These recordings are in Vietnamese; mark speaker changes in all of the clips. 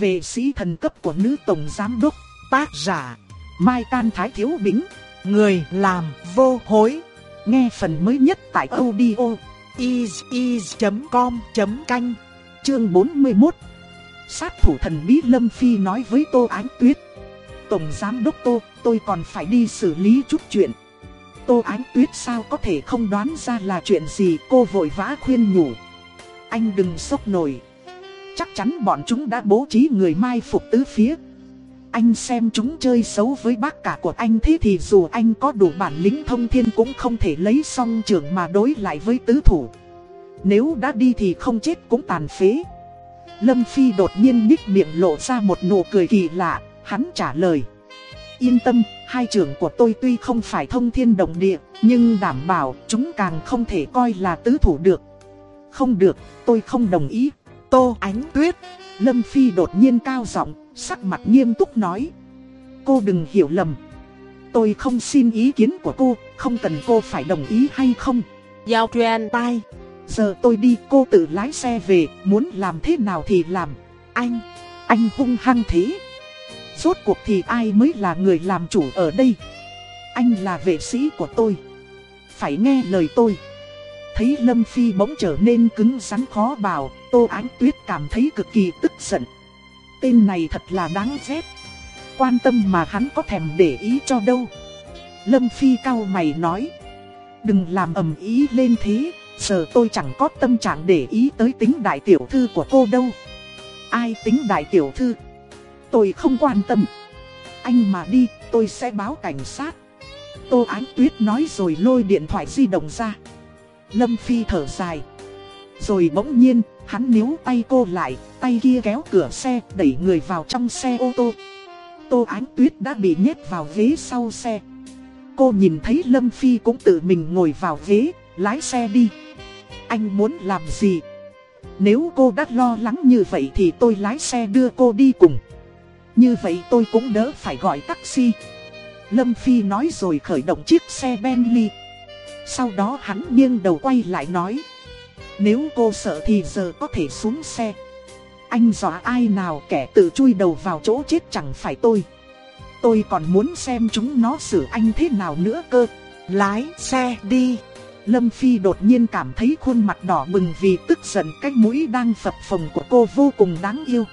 Speaker 1: về sĩ thần cấp của nữ tổng giám đốc, tác giả, Mai Can Thái Thiếu Bính, người làm vô hối. Nghe phần mới nhất tại audio is.com.canh, chương 41. Sát thủ thần bí Lâm Phi nói với Tô Ánh Tuyết. Tổng giám đốc Tô, tôi còn phải đi xử lý chút chuyện. Tô Ánh Tuyết sao có thể không đoán ra là chuyện gì cô vội vã khuyên nhủ. Anh đừng sốc nổi. Chắc chắn bọn chúng đã bố trí người mai phục tứ phía. Anh xem chúng chơi xấu với bác cả của anh thế thì dù anh có đủ bản lĩnh thông thiên cũng không thể lấy song trưởng mà đối lại với tứ thủ. Nếu đã đi thì không chết cũng tàn phế. Lâm Phi đột nhiên nhích miệng lộ ra một nụ cười kỳ lạ, hắn trả lời. Yên tâm, hai trưởng của tôi tuy không phải thông thiên đồng địa, nhưng đảm bảo chúng càng không thể coi là tứ thủ được. Không được, tôi không đồng ý. Tô Ánh Tuyết, Lâm Phi đột nhiên cao giọng, sắc mặt nghiêm túc nói. Cô đừng hiểu lầm. Tôi không xin ý kiến của cô, không cần cô phải đồng ý hay không.
Speaker 2: Giao truyền tai.
Speaker 1: Giờ tôi đi cô tự lái xe về, muốn làm thế nào thì làm. Anh, anh hung hăng thế. Rốt cuộc thì ai mới là người làm chủ ở đây? Anh là vệ sĩ của tôi. Phải nghe lời tôi. Thấy Lâm Phi bỗng trở nên cứng rắn khó bảo, Tô Ánh Tuyết cảm thấy cực kỳ tức giận. Tên này thật là đáng ghét. Quan tâm mà hắn có thèm để ý cho đâu. Lâm Phi cao mày nói. Đừng làm ầm ý lên thế, giờ tôi chẳng có tâm trạng để ý tới tính đại tiểu thư của cô đâu. Ai tính đại tiểu thư? Tôi không quan tâm. Anh mà đi, tôi sẽ báo cảnh sát. Tô Ánh Tuyết nói rồi lôi điện thoại di động ra. Lâm Phi thở dài. Rồi bỗng nhiên, hắn níu tay cô lại, tay kia kéo cửa xe, đẩy người vào trong xe ô tô. Tô Ánh Tuyết đã bị nhét vào ghế sau xe. Cô nhìn thấy Lâm Phi cũng tự mình ngồi vào ghế, lái xe đi. Anh muốn làm gì? Nếu cô đã lo lắng như vậy thì tôi lái xe đưa cô đi cùng. Như vậy tôi cũng đỡ phải gọi taxi. Lâm Phi nói rồi khởi động chiếc xe Bentley. Sau đó hắn nghiêng đầu quay lại nói. Nếu cô sợ thì giờ có thể xuống xe. Anh dọa ai nào kẻ tự chui đầu vào chỗ chết chẳng phải tôi. Tôi còn muốn xem chúng nó xử anh thế nào nữa cơ. Lái xe đi. Lâm Phi đột nhiên cảm thấy khuôn mặt đỏ bừng vì tức giận, cái mũi đang phập phồng của cô vô cùng đáng yêu.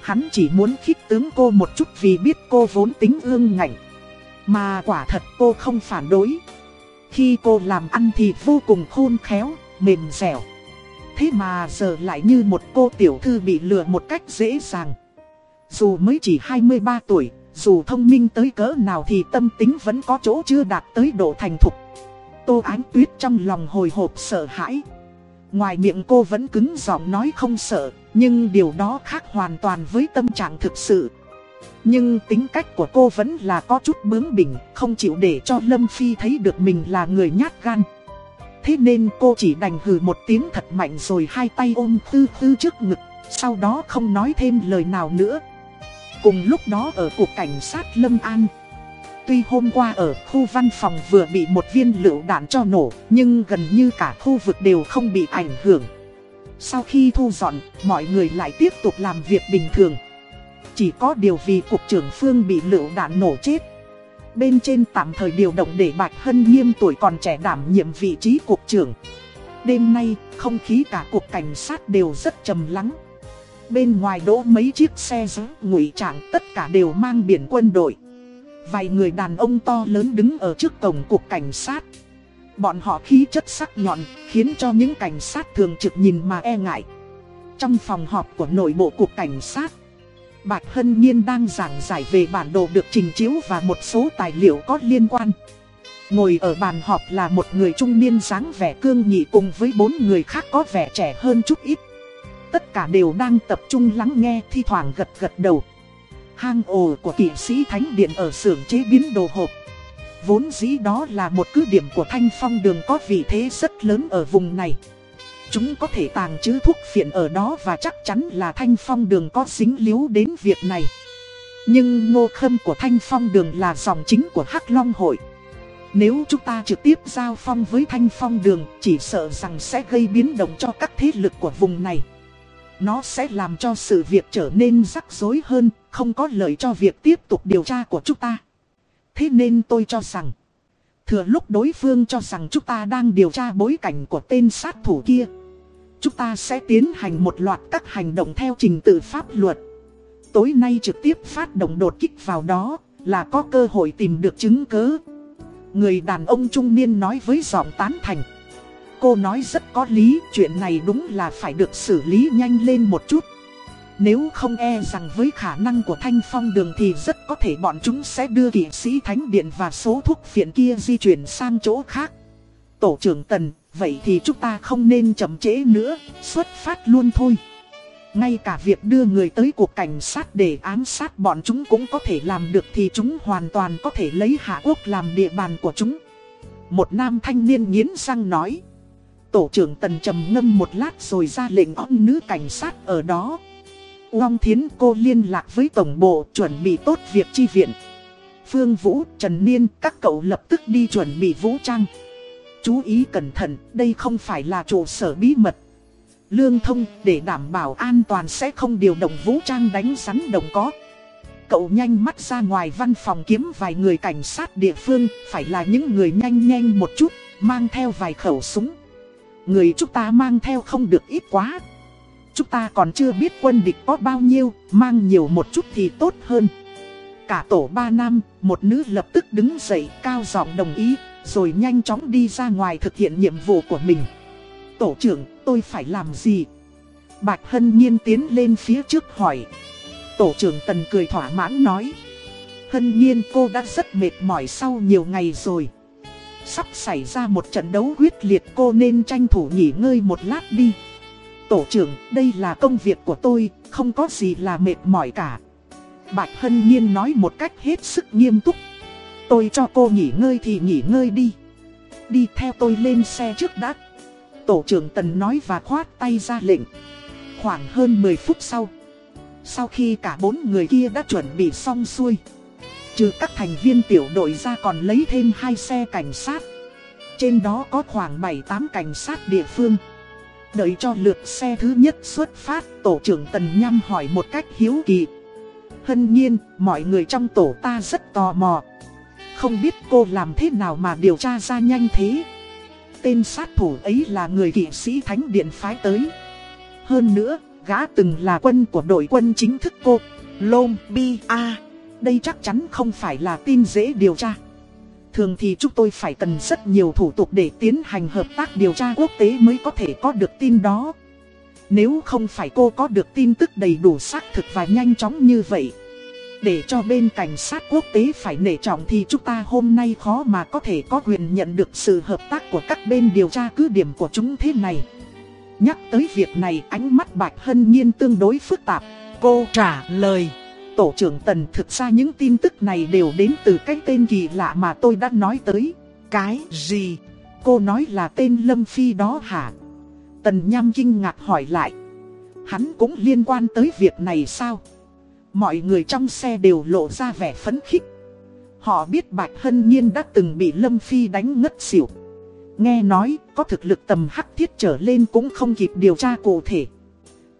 Speaker 1: Hắn chỉ muốn khích tướng cô một chút vì biết cô vốn tính ương ngạnh. Mà quả thật cô không phản đối. Khi cô làm ăn thì vô cùng khôn khéo, mềm dẻo. Thế mà giờ lại như một cô tiểu thư bị lừa một cách dễ dàng. Dù mới chỉ 23 tuổi, dù thông minh tới cỡ nào thì tâm tính vẫn có chỗ chưa đạt tới độ thành thục. Tô Ánh Tuyết trong lòng hồi hộp sợ hãi. Ngoài miệng cô vẫn cứng giọng nói không sợ, nhưng điều đó khác hoàn toàn với tâm trạng thực sự. Nhưng tính cách của cô vẫn là có chút bướng bỉnh, không chịu để cho Lâm Phi thấy được mình là người nhát gan. Thế nên cô chỉ đành hừ một tiếng thật mạnh rồi hai tay ôm tư tư trước ngực, sau đó không nói thêm lời nào nữa. Cùng lúc đó ở cục cảnh sát Lâm An, Tuy hôm qua ở khu văn phòng vừa bị một viên lựu đạn cho nổ, nhưng gần như cả khu vực đều không bị ảnh hưởng. Sau khi thu dọn, mọi người lại tiếp tục làm việc bình thường. Chỉ có điều vì cục trưởng Phương bị lựu đạn nổ chết. Bên trên tạm thời điều động để Bạch Hân Nghiêm tuổi còn trẻ đảm nhiệm vị trí cục trưởng. Đêm nay, không khí cả cục cảnh sát đều rất trầm lắng. Bên ngoài đỗ mấy chiếc xe giữ ngụy trạng tất cả đều mang biển quân đội. Vài người đàn ông to lớn đứng ở trước cổng cục cảnh sát. Bọn họ khí chất sắc nhọn, khiến cho những cảnh sát thường trực nhìn mà e ngại. Trong phòng họp của nội bộ cục cảnh sát, Bạch Hân Nhiên đang giảng giải về bản đồ được trình chiếu và một số tài liệu có liên quan. Ngồi ở bàn họp là một người trung niên dáng vẻ cương nghị cùng với bốn người khác có vẻ trẻ hơn chút ít. Tất cả đều đang tập trung lắng nghe, thi thoảng gật gật đầu. Hang ổ của kỵ sĩ Thánh Điện ở xưởng chế biến đồ hộp. Vốn dĩ đó là một cứ điểm của Thanh Phong đường có vị thế rất lớn ở vùng này. Chúng có thể tàng trữ thuốc phiện ở đó và chắc chắn là Thanh Phong đường có dính líu đến việc này. Nhưng ngô khâm của Thanh Phong đường là dòng chính của Hắc Long hội. Nếu chúng ta trực tiếp giao phong với Thanh Phong đường, chỉ sợ rằng sẽ gây biến động cho các thế lực của vùng này. Nó sẽ làm cho sự việc trở nên rắc rối hơn, không có lợi cho việc tiếp tục điều tra của chúng ta. Thế nên tôi cho rằng, thừa lúc đối phương cho rằng chúng ta đang điều tra bối cảnh của tên sát thủ kia. Chúng ta sẽ tiến hành một loạt các hành động theo trình tự pháp luật. Tối nay trực tiếp phát động đột kích vào đó là có cơ hội tìm được chứng cứ. Người đàn ông trung niên nói với giọng tán thành. Cô nói rất có lý, chuyện này đúng là phải được xử lý nhanh lên một chút. Nếu không e rằng với khả năng của Thanh Phong đường thì rất có thể bọn chúng sẽ đưa kỵ sĩ Thánh Điện và số thuốc phiện kia di chuyển sang chỗ khác. Tổ trưởng Tần, vậy thì chúng ta không nên chậm trễ nữa, xuất phát luôn thôi. Ngay cả việc đưa người tới cuộc cảnh sát để ám sát bọn chúng cũng có thể làm được thì chúng hoàn toàn có thể lấy Hạ Quốc làm địa bàn của chúng. Một nam thanh niên nghiến răng nói. Tổ trưởng Tần trầm ngâm một lát rồi ra lệnh ông nữ cảnh sát ở đó. Long Thiến cô liên lạc với tổng bộ chuẩn bị tốt việc chi viện. Phương Vũ, Trần Niên, các cậu lập tức đi chuẩn bị vũ trang. Chú ý cẩn thận, đây không phải là trụ sở bí mật. Lương thông để đảm bảo an toàn sẽ không điều động vũ trang đánh rắn đồng có. Cậu nhanh mắt ra ngoài văn phòng kiếm vài người cảnh sát địa phương, phải là những người nhanh nhanh một chút, mang theo vài khẩu súng. Người chúng ta mang theo không được ít quá. Chúng ta còn chưa biết quân địch có bao nhiêu, mang nhiều một chút thì tốt hơn. Cả tổ ba nam, một nữ lập tức đứng dậy cao giọng đồng ý, rồi nhanh chóng đi ra ngoài thực hiện nhiệm vụ của mình. Tổ trưởng, tôi phải làm gì? Bạch Hân Nhiên tiến lên phía trước hỏi. Tổ trưởng Tần cười thỏa mãn nói. Hân Nhiên cô đã rất mệt mỏi sau nhiều ngày rồi. Sắp xảy ra một trận đấu quyết liệt cô nên tranh thủ nghỉ ngơi một lát đi. Tổ trưởng, đây là công việc của tôi, không có gì là mệt mỏi cả. Bạch Hân Nhiên nói một cách hết sức nghiêm túc. Tôi cho cô nghỉ ngơi thì nghỉ ngơi đi. Đi theo tôi lên xe trước đã. Tổ trưởng Tần nói và khoát tay ra lệnh. Khoảng hơn 10 phút sau. Sau khi cả bốn người kia đã chuẩn bị xong xuôi. Trừ các thành viên tiểu đội ra còn lấy thêm hai xe cảnh sát. Trên đó có khoảng 7-8 cảnh sát địa phương. Đợi cho lượt xe thứ nhất xuất phát, tổ trưởng Tần Nham hỏi một cách hiếu kỳ. Hân nhiên, mọi người trong tổ ta rất tò mò. Không biết cô làm thế nào mà điều tra ra nhanh thế. Tên sát thủ ấy là người kỵ sĩ thánh điện phái tới. Hơn nữa, gã từng là quân của đội quân chính thức cô, Lom Bi A. Đây chắc chắn không phải là tin dễ điều tra. Thường thì chúng tôi phải cần rất nhiều thủ tục để tiến hành hợp tác điều tra quốc tế mới có thể có được tin đó. Nếu không phải cô có được tin tức đầy đủ xác thực và nhanh chóng như vậy. Để cho bên cảnh sát quốc tế phải nể trọng thì chúng ta hôm nay khó mà có thể có quyền nhận được sự hợp tác của các bên điều tra cứ điểm của chúng thế này. Nhắc tới việc này, ánh mắt Bạch Hân Nhiên tương đối phức tạp. Cô trả lời. Tổ trưởng Tần thực ra những tin tức này đều đến từ cái tên kỳ lạ mà tôi đã nói tới. Cái gì? Cô nói là tên Lâm Phi đó hả? Tần Nham kinh ngạc hỏi lại. Hắn cũng liên quan tới việc này sao? Mọi người trong xe đều lộ ra vẻ phấn khích. Họ biết Bạch Hân Nhiên đã từng bị Lâm Phi đánh ngất xỉu. Nghe nói, có thực lực tầm hắc thiết trở lên cũng không kịp điều tra cụ thể.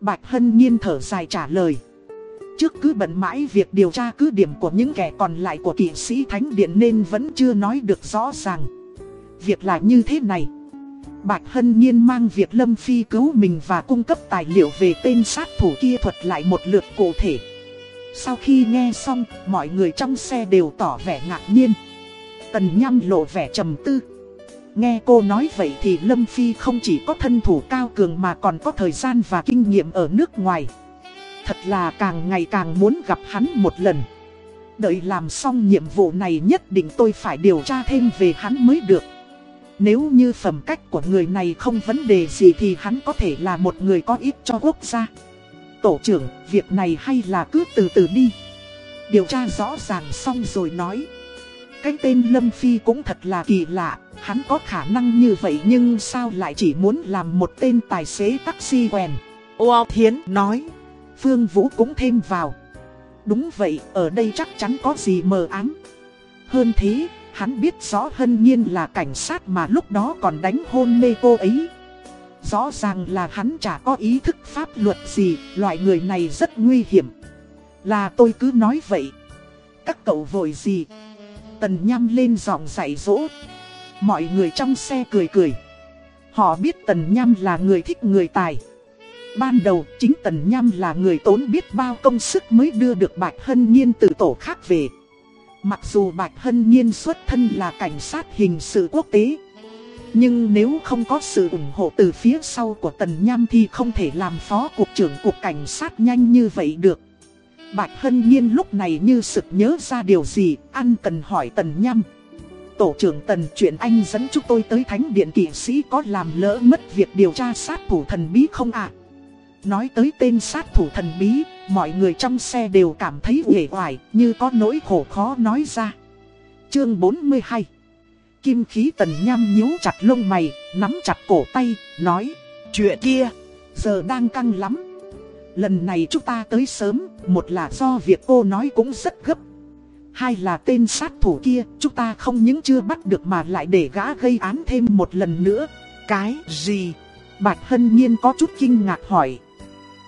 Speaker 1: Bạch Hân Nhiên thở dài trả lời. Trước cứ bận mãi việc điều tra cứ điểm của những kẻ còn lại của kỵ sĩ Thánh Điện nên vẫn chưa nói được rõ ràng. Việc là như thế này. Bạch Hân Nhiên mang việc Lâm Phi cứu mình và cung cấp tài liệu về tên sát thủ kia thuật lại một lượt cụ thể. Sau khi nghe xong, mọi người trong xe đều tỏ vẻ ngạc nhiên. Tần Nham lộ vẻ trầm tư. Nghe cô nói vậy thì Lâm Phi không chỉ có thân thủ cao cường mà còn có thời gian và kinh nghiệm ở nước ngoài. Thật là càng ngày càng muốn gặp hắn một lần. Đợi làm xong nhiệm vụ này nhất định tôi phải điều tra thêm về hắn mới được. Nếu như phẩm cách của người này không vấn đề gì thì hắn có thể là một người có ích cho quốc gia. Tổ trưởng, việc này hay là cứ từ từ đi. Điều tra rõ ràng xong rồi nói. Cái tên Lâm Phi cũng thật là kỳ lạ, hắn có khả năng như vậy nhưng sao lại chỉ muốn làm một tên tài xế taxi quen. Ô Thiến nói. Phương Vũ cũng thêm vào. Đúng vậy, ở đây chắc chắn có gì mờ ám. Hơn thế, hắn biết rõ hân nhiên là cảnh sát mà lúc đó còn đánh hôn mê cô ấy. Rõ ràng là hắn chả có ý thức pháp luật gì, loại người này rất nguy hiểm. Là tôi cứ nói vậy. Các cậu vội gì? Tần nhăm lên giọng dạy dỗ. Mọi người trong xe cười cười. Họ biết Tần Nham là người thích người tài. Ban đầu chính Tần Nham là người tốn biết bao công sức mới đưa được Bạch Hân Nhiên từ tổ khác về. Mặc dù Bạch Hân Nhiên xuất thân là cảnh sát hình sự quốc tế. Nhưng nếu không có sự ủng hộ từ phía sau của Tần Nham thì không thể làm phó cục trưởng cục cảnh sát nhanh như vậy được. Bạch Hân Nhiên lúc này như sực nhớ ra điều gì, ăn cần hỏi Tần Nham. Tổ trưởng Tần chuyện anh dẫn chúng tôi tới thánh điện kỵ sĩ có làm lỡ mất việc điều tra sát thủ thần bí không ạ? Nói tới tên sát thủ thần bí, mọi người trong xe đều cảm thấy uể oải như có nỗi khổ khó nói ra. Chương 42 Kim khí tần nham nhíu chặt lông mày, nắm chặt cổ tay, nói Chuyện kia, giờ đang căng lắm. Lần này chúng ta tới sớm, một là do việc cô nói cũng rất gấp Hai là tên sát thủ kia, chúng ta không những chưa bắt được mà lại để gã gây án thêm một lần nữa. Cái gì? Bạch Hân Nhiên có chút kinh ngạc hỏi.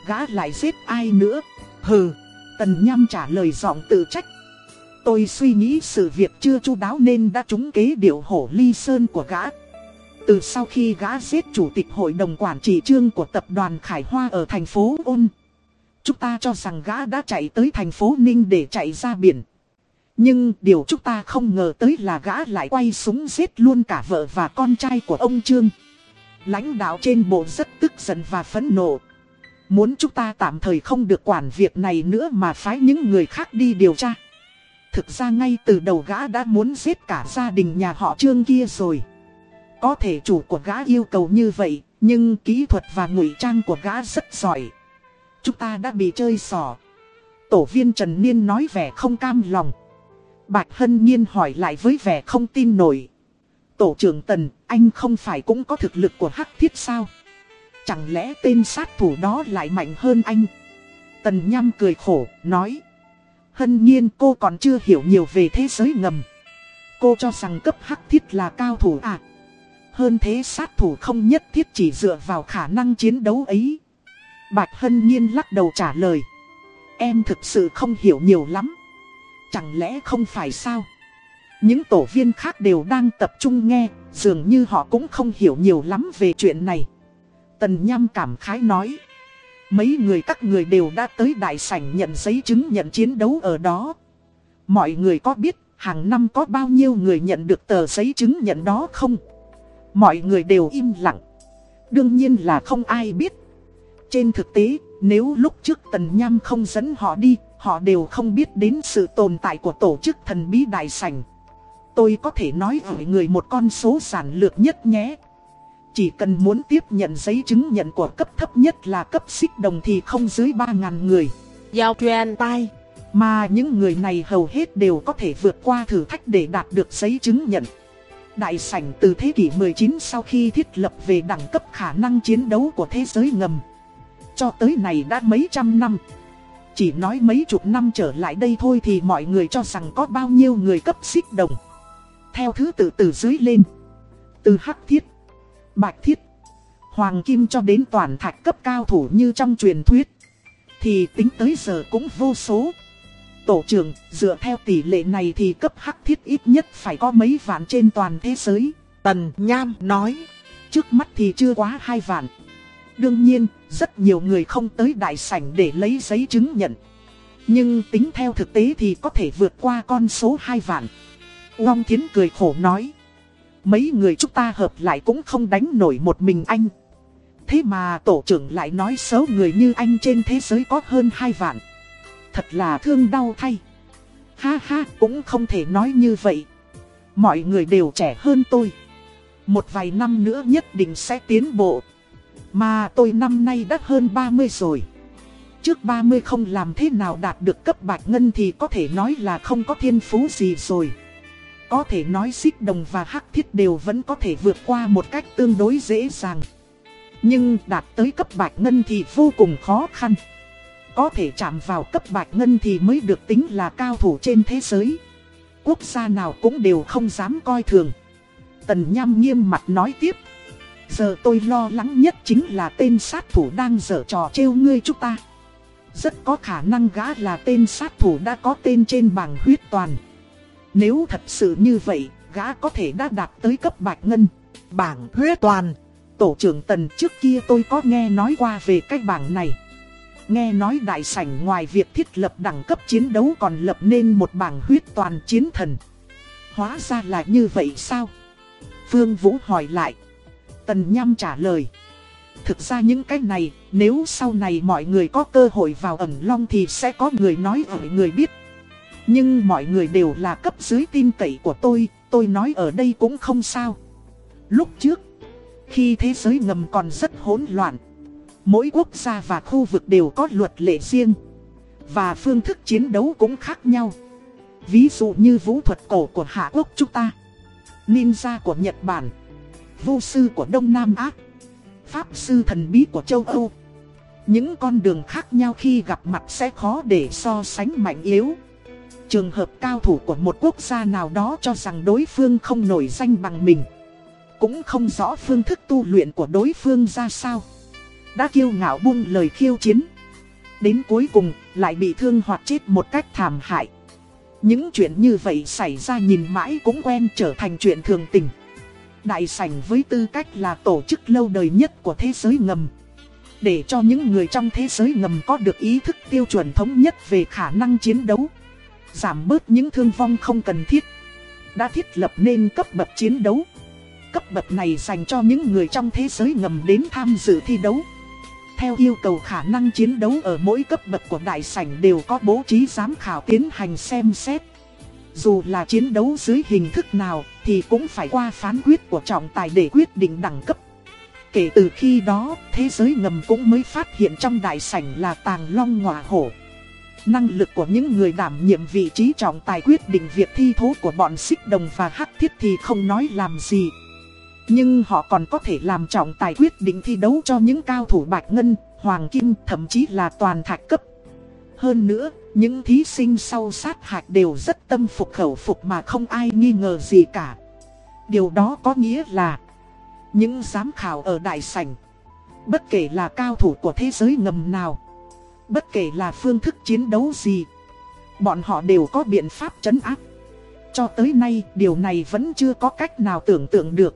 Speaker 1: Gã lại giết ai nữa? Hừ, Tần Nham trả lời giọng tự trách. Tôi suy nghĩ sự việc chưa chu đáo nên đã trúng kế điệu hổ ly sơn của gã. Từ sau khi gã giết chủ tịch hội đồng quản trị trương của tập đoàn Khải Hoa ở thành phố Ôn. Chúng ta cho rằng gã đã chạy tới thành phố Ninh để chạy ra biển. Nhưng điều chúng ta không ngờ tới là gã lại quay súng giết luôn cả vợ và con trai của ông Trương. Lãnh đạo trên bộ rất tức giận và phẫn nộ. Muốn chúng ta tạm thời không được quản việc này nữa mà phái những người khác đi điều tra. Thực ra ngay từ đầu gã đã muốn giết cả gia đình nhà họ Trương kia rồi. Có thể chủ của gã yêu cầu như vậy, nhưng kỹ thuật và ngụy trang của gã rất giỏi. Chúng ta đã bị chơi xỏ. Tổ viên Trần Niên nói vẻ không cam lòng. Bạch Hân Nhiên hỏi lại với vẻ không tin nổi. Tổ trưởng Tần, anh không phải cũng có thực lực của Hắc Thiết sao? Chẳng lẽ tên sát thủ đó lại mạnh hơn anh? Tần Nham cười khổ, nói. Hân Nhiên cô còn chưa hiểu nhiều về thế giới ngầm. Cô cho rằng cấp Hắc Thiết là cao thủ à? Hơn thế sát thủ không nhất thiết chỉ dựa vào khả năng chiến đấu ấy. Bạch Hân Nhiên lắc đầu trả lời. Em thực sự không hiểu nhiều lắm. Chẳng lẽ không phải sao? Những tổ viên khác đều đang tập trung nghe, dường như họ cũng không hiểu nhiều lắm về chuyện này. Tần Nham cảm khái nói. Mấy người các người đều đã tới đại sảnh nhận giấy chứng nhận chiến đấu ở đó. Mọi người có biết hàng năm có bao nhiêu người nhận được tờ giấy chứng nhận đó không? Mọi người đều im lặng. Đương nhiên là không ai biết. Trên thực tế, nếu lúc trước Tần Nham không dẫn họ đi, Họ đều không biết đến sự tồn tại của tổ chức thần bí đại sảnh. Tôi có thể nói với người một con số giản lược nhất nhé. Chỉ cần muốn tiếp nhận giấy chứng nhận của cấp thấp nhất là cấp xích đồng thì không dưới 3.000 người.
Speaker 2: Giao truyền tai.
Speaker 1: Mà những người này hầu hết đều có thể vượt qua thử thách để đạt được giấy chứng nhận. Đại sảnh từ thế kỷ 19 sau khi thiết lập về đẳng cấp khả năng chiến đấu của thế giới ngầm. Cho tới này đã mấy trăm năm. Chỉ nói mấy chục năm trở lại đây thôi thì mọi người cho rằng có bao nhiêu người cấp xích đồng. Theo thứ tự từ dưới lên. Từ hắc thiết, bạch thiết, hoàng kim cho đến toàn thạch cấp cao thủ như trong truyền thuyết. Thì tính tới giờ cũng vô số. Tổ trưởng, dựa theo tỷ lệ này thì cấp hắc thiết ít nhất phải có mấy vạn trên toàn thế giới. Tần Nham nói, trước mắt thì chưa quá hai vạn. Đương nhiên, rất nhiều người không tới đại sảnh để lấy giấy chứng nhận. Nhưng tính theo thực tế thì có thể vượt qua con số 2 vạn. Long Thiến cười khổ nói. Mấy người chúng ta hợp lại cũng không đánh nổi một mình anh. Thế mà tổ trưởng lại nói xấu người như anh trên thế giới có hơn 2 vạn. Thật là thương đau thay. Ha ha, cũng không thể nói như vậy. Mọi người đều trẻ hơn tôi. Một vài năm nữa nhất định sẽ tiến bộ. Mà tôi năm nay đã hơn 30 rồi. Trước 30 không làm thế nào đạt được cấp bạch ngân thì có thể nói là không có thiên phú gì rồi. Có thể nói xích đồng và hắc thiết đều vẫn có thể vượt qua một cách tương đối dễ dàng. Nhưng đạt tới cấp bạch ngân thì vô cùng khó khăn. Có thể chạm vào cấp bạch ngân thì mới được tính là cao thủ trên thế giới. Quốc gia nào cũng đều không dám coi thường. Tần Nham nghiêm mặt nói tiếp. Giờ tôi lo lắng nhất chính là tên sát thủ đang dở trò trêu ngươi chúng ta. Rất có khả năng gã là tên sát thủ đã có tên trên bảng huyết toàn. Nếu thật sự như vậy, gã có thể đã đạt tới cấp bạch ngân. Bảng huyết toàn. Tổ trưởng Tần trước kia tôi có nghe nói qua về cái bảng này. Nghe nói đại sảnh ngoài việc thiết lập đẳng cấp chiến đấu còn lập nên một bảng huyết toàn chiến thần. Hóa ra là như vậy sao? Phương Vũ hỏi lại. Tần Nham trả lời. Thực ra những cái này, nếu sau này mọi người có cơ hội vào ẩn long thì sẽ có người nói ở người biết. Nhưng mọi người đều là cấp dưới tin cậy của tôi, tôi nói ở đây cũng không sao. Lúc trước, khi thế giới ngầm còn rất hỗn loạn, mỗi quốc gia và khu vực đều có luật lệ riêng. Và phương thức chiến đấu cũng khác nhau. Ví dụ như vũ thuật cổ của Hạ Quốc chúng ta, ninja của Nhật Bản, vô sư của Đông Nam Á, pháp sư thần bí của châu Âu. Những con đường khác nhau khi gặp mặt sẽ khó để so sánh mạnh yếu. Trường hợp cao thủ của một quốc gia nào đó cho rằng đối phương không nổi danh bằng mình. Cũng không rõ phương thức tu luyện của đối phương ra sao. Đã kiêu ngạo buông lời khiêu chiến. Đến cuối cùng, lại bị thương hoặc chết một cách thảm hại. Những chuyện như vậy xảy ra nhìn mãi cũng quen trở thành chuyện thường tình. Đại sảnh với tư cách là tổ chức lâu đời nhất của thế giới ngầm. Để cho những người trong thế giới ngầm có được ý thức tiêu chuẩn thống nhất về khả năng chiến đấu. Giảm bớt những thương vong không cần thiết. Đã thiết lập nên cấp bậc chiến đấu. Cấp bậc này dành cho những người trong thế giới ngầm đến tham dự thi đấu. Theo yêu cầu khả năng chiến đấu ở mỗi cấp bậc của đại sảnh đều có bố trí giám khảo tiến hành xem xét. Dù là chiến đấu dưới hình thức nào thì cũng phải qua phán quyết của trọng tài để quyết định đẳng cấp. Kể từ khi đó, thế giới ngầm cũng mới phát hiện trong đại sảnh là tàng long ngọa hổ. Năng lực của những người đảm nhiệm vị trí trọng tài quyết định việc thi thố của bọn xích đồng và hắc thiết thì không nói làm gì. Nhưng họ còn có thể làm trọng tài quyết định thi đấu cho những cao thủ bạch ngân, hoàng kim, thậm chí là toàn thạch cấp. Hơn nữa, những thí sinh sau sát hạch đều rất tâm phục khẩu phục mà không ai nghi ngờ gì cả. Điều đó có nghĩa là những giám khảo ở đại sảnh, bất kể là cao thủ của thế giới ngầm nào, bất kể là phương thức chiến đấu gì, bọn họ đều có biện pháp trấn áp. Cho tới nay, điều này vẫn chưa có cách nào tưởng tượng được.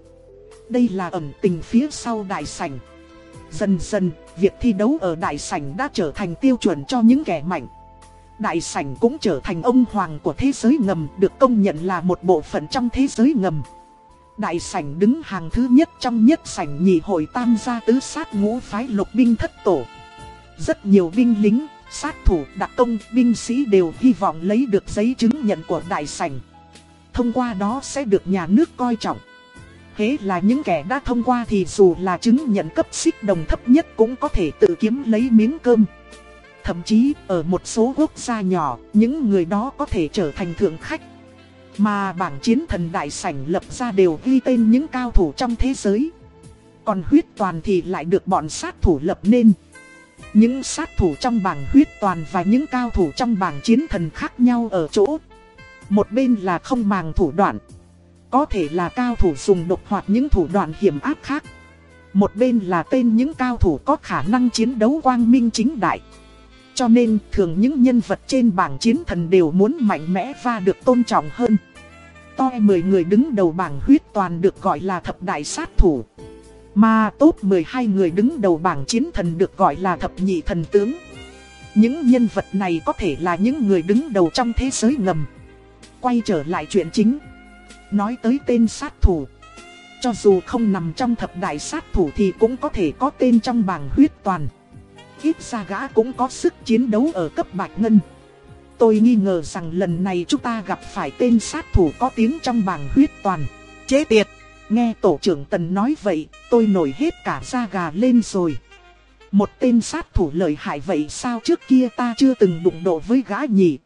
Speaker 1: Đây là ẩn tình phía sau đại sảnh. Dần dần, việc thi đấu ở đại sảnh đã trở thành tiêu chuẩn cho những kẻ mạnh. Đại sảnh cũng trở thành ông hoàng của thế giới ngầm, được công nhận là một bộ phận trong thế giới ngầm. Đại sảnh đứng hàng thứ nhất trong nhất sảnh nhị hội tam gia tứ sát ngũ phái lục binh thất tổ. Rất nhiều binh lính, sát thủ, đặc công, binh sĩ đều hy vọng lấy được giấy chứng nhận của đại sảnh. Thông qua đó sẽ được nhà nước coi trọng. Thế là những kẻ đã thông qua thì dù là chứng nhận cấp xích đồng thấp nhất cũng có thể tự kiếm lấy miếng cơm. Thậm chí, ở một số quốc gia nhỏ, những người đó có thể trở thành thượng khách. Mà bảng chiến thần đại sảnh lập ra đều ghi tên những cao thủ trong thế giới. Còn huyết toàn thì lại được bọn sát thủ lập nên. Những sát thủ trong bảng huyết toàn và những cao thủ trong bảng chiến thần khác nhau ở chỗ. Một bên là không màng thủ đoạn. Có thể là cao thủ dùng độc hoặc những thủ đoạn hiểm ác khác. Một bên là tên những cao thủ có khả năng chiến đấu quang minh chính đại. Cho nên thường những nhân vật trên bảng chiến thần đều muốn mạnh mẽ và được tôn trọng hơn. Toi 10 người đứng đầu bảng huyết toàn được gọi là thập đại sát thủ. Mà top 12 người đứng đầu bảng chiến thần được gọi là thập nhị thần tướng. Những nhân vật này có thể là những người đứng đầu trong thế giới ngầm. Quay trở lại chuyện chính. Nói tới tên sát thủ. Cho dù không nằm trong thập đại sát thủ thì cũng có thể có tên trong bảng huyết toàn ít ra gã cũng có sức chiến đấu ở cấp bạch ngân. Tôi nghi ngờ rằng lần này chúng ta gặp phải tên sát thủ có tiếng trong bảng huyết toàn. Chế tiệt! Nghe tổ trưởng Tần nói vậy, tôi nổi hết cả da gà lên rồi. Một tên sát thủ lợi hại vậy sao trước kia ta chưa từng đụng độ với gã nhỉ?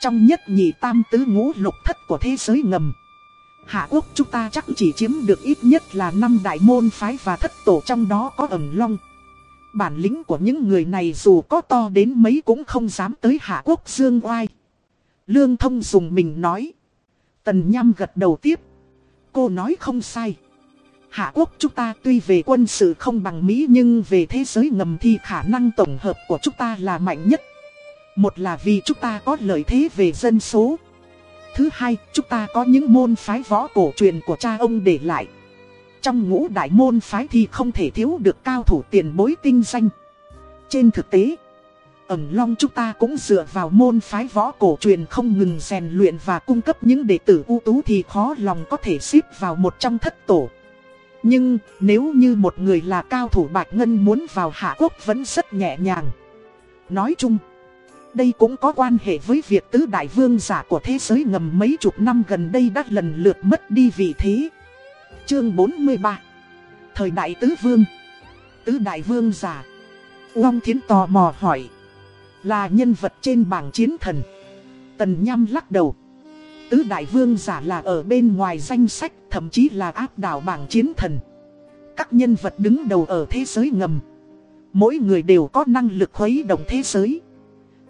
Speaker 1: Trong nhất nhị tam tứ ngũ lục thất của thế giới ngầm. Hạ Quốc chúng ta chắc chỉ chiếm được ít nhất là năm đại môn phái và thất tổ trong đó có ẩn long. Bản lĩnh của những người này dù có to đến mấy cũng không dám tới Hạ Quốc Dương oai. Lương Thông dùng mình nói. Tần Nham gật đầu tiếp. Cô nói không sai. Hạ quốc chúng ta tuy về quân sự không bằng Mỹ nhưng về thế giới ngầm thì khả năng tổng hợp của chúng ta là mạnh nhất. Một là vì chúng ta có lợi thế về dân số. Thứ hai, chúng ta có những môn phái võ cổ truyền của cha ông để lại. Trong ngũ đại môn phái thì không thể thiếu được cao thủ tiền bối tinh danh. Trên thực tế, ẩn long chúng ta cũng dựa vào môn phái võ cổ truyền không ngừng rèn luyện và cung cấp những đệ tử ưu tú thì khó lòng có thể xếp vào một trong thất tổ. Nhưng nếu như một người là cao thủ Bạch Ngân muốn vào Hạ Quốc vẫn rất nhẹ nhàng. Nói chung, đây cũng có quan hệ với việc tứ đại vương giả của thế giới ngầm mấy chục năm gần đây đã lần lượt mất đi vị thế. Chương 43 Thời đại tứ vương Tứ đại vương giả long Thiến tò mò hỏi là nhân vật trên bảng chiến thần. Tần Nham lắc đầu. Tứ đại vương giả là ở bên ngoài danh sách, Thậm chí là áp đảo bảng chiến thần. Các nhân vật đứng đầu ở thế giới ngầm. Mỗi người đều có năng lực khuấy động thế giới.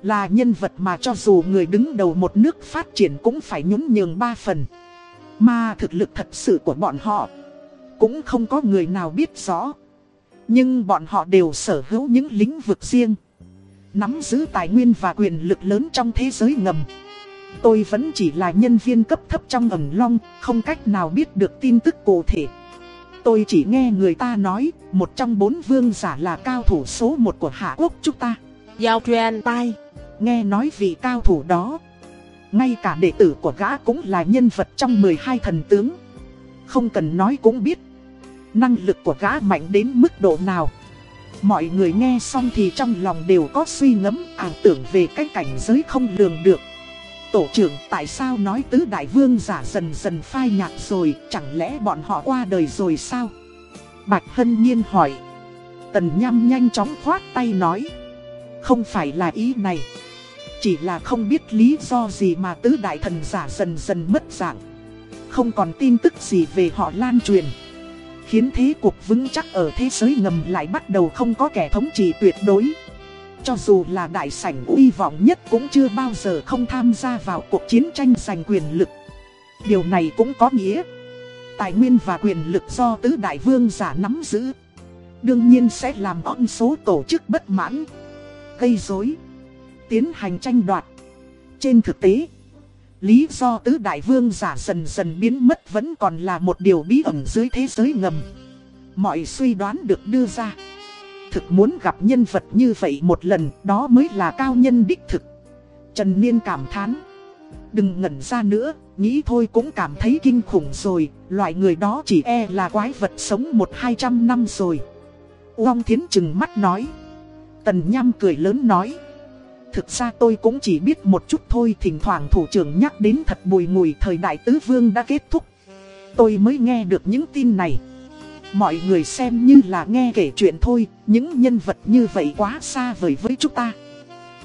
Speaker 1: Là nhân vật mà cho dù người đứng đầu một nước phát triển cũng phải nhún nhường ba phần. Mà thực lực thật sự của bọn họ Cũng không có người nào biết rõ. Nhưng bọn họ đều sở hữu những lĩnh vực riêng. Nắm giữ tài nguyên và quyền lực lớn trong thế giới ngầm Tôi vẫn chỉ là nhân viên cấp thấp trong ẩn long, không cách nào biết được tin tức cụ thể. Tôi chỉ nghe người ta nói, một trong bốn vương giả là cao thủ số một của Hạ Quốc chúng ta.
Speaker 2: Giao truyền tai,
Speaker 1: nghe nói vị cao thủ đó. Ngay cả đệ tử của gã cũng là nhân vật trong 12 thần tướng. Không cần nói cũng biết. Năng lực của gã mạnh đến mức độ nào. Mọi người nghe xong thì trong lòng đều có suy ngẫm ảo tưởng về cái cảnh giới không lường được. Tổ trưởng, tại sao nói tứ đại vương giả dần dần phai nhạt rồi, Chẳng lẽ bọn họ qua đời rồi sao? Bạch Hân Nhiên hỏi. Tần Nham nhanh chóng khoát tay nói. Không phải là ý này. Chỉ là không biết lý do gì mà tứ đại thần giả dần dần mất dạng. Không còn tin tức gì về họ lan truyền. Khiến thế cuộc vững chắc ở thế giới ngầm lại bắt đầu không có kẻ thống trị tuyệt đối cho dù là đại sảnh uy vọng nhất cũng chưa bao giờ không tham gia vào cuộc chiến tranh giành quyền lực. Điều này cũng có nghĩa, tài nguyên và quyền lực do tứ đại vương giả nắm giữ. Đương nhiên sẽ làm con số tổ chức bất mãn, gây rối, tiến hành tranh đoạt. Trên thực tế, lý do tứ đại vương giả dần dần biến mất vẫn còn là một điều bí ẩn dưới thế giới ngầm. Mọi suy đoán được đưa ra thực muốn gặp nhân vật như vậy một lần đó mới là cao nhân đích thực. Trần Niên cảm thán. Đừng ngẩn ra nữa, nghĩ thôi cũng cảm thấy kinh khủng rồi, loại người đó chỉ e là quái vật sống một hai trăm năm rồi. Uông Thiến chừng mắt nói. Tần Nham cười lớn nói. Thực ra tôi cũng chỉ biết một chút thôi Thỉnh thoảng thủ trưởng nhắc đến thật bùi ngùi thời đại tứ vương đã kết thúc Tôi mới nghe được những tin này Mọi người xem như là nghe kể chuyện thôi, những nhân vật như vậy quá xa vời với chúng ta.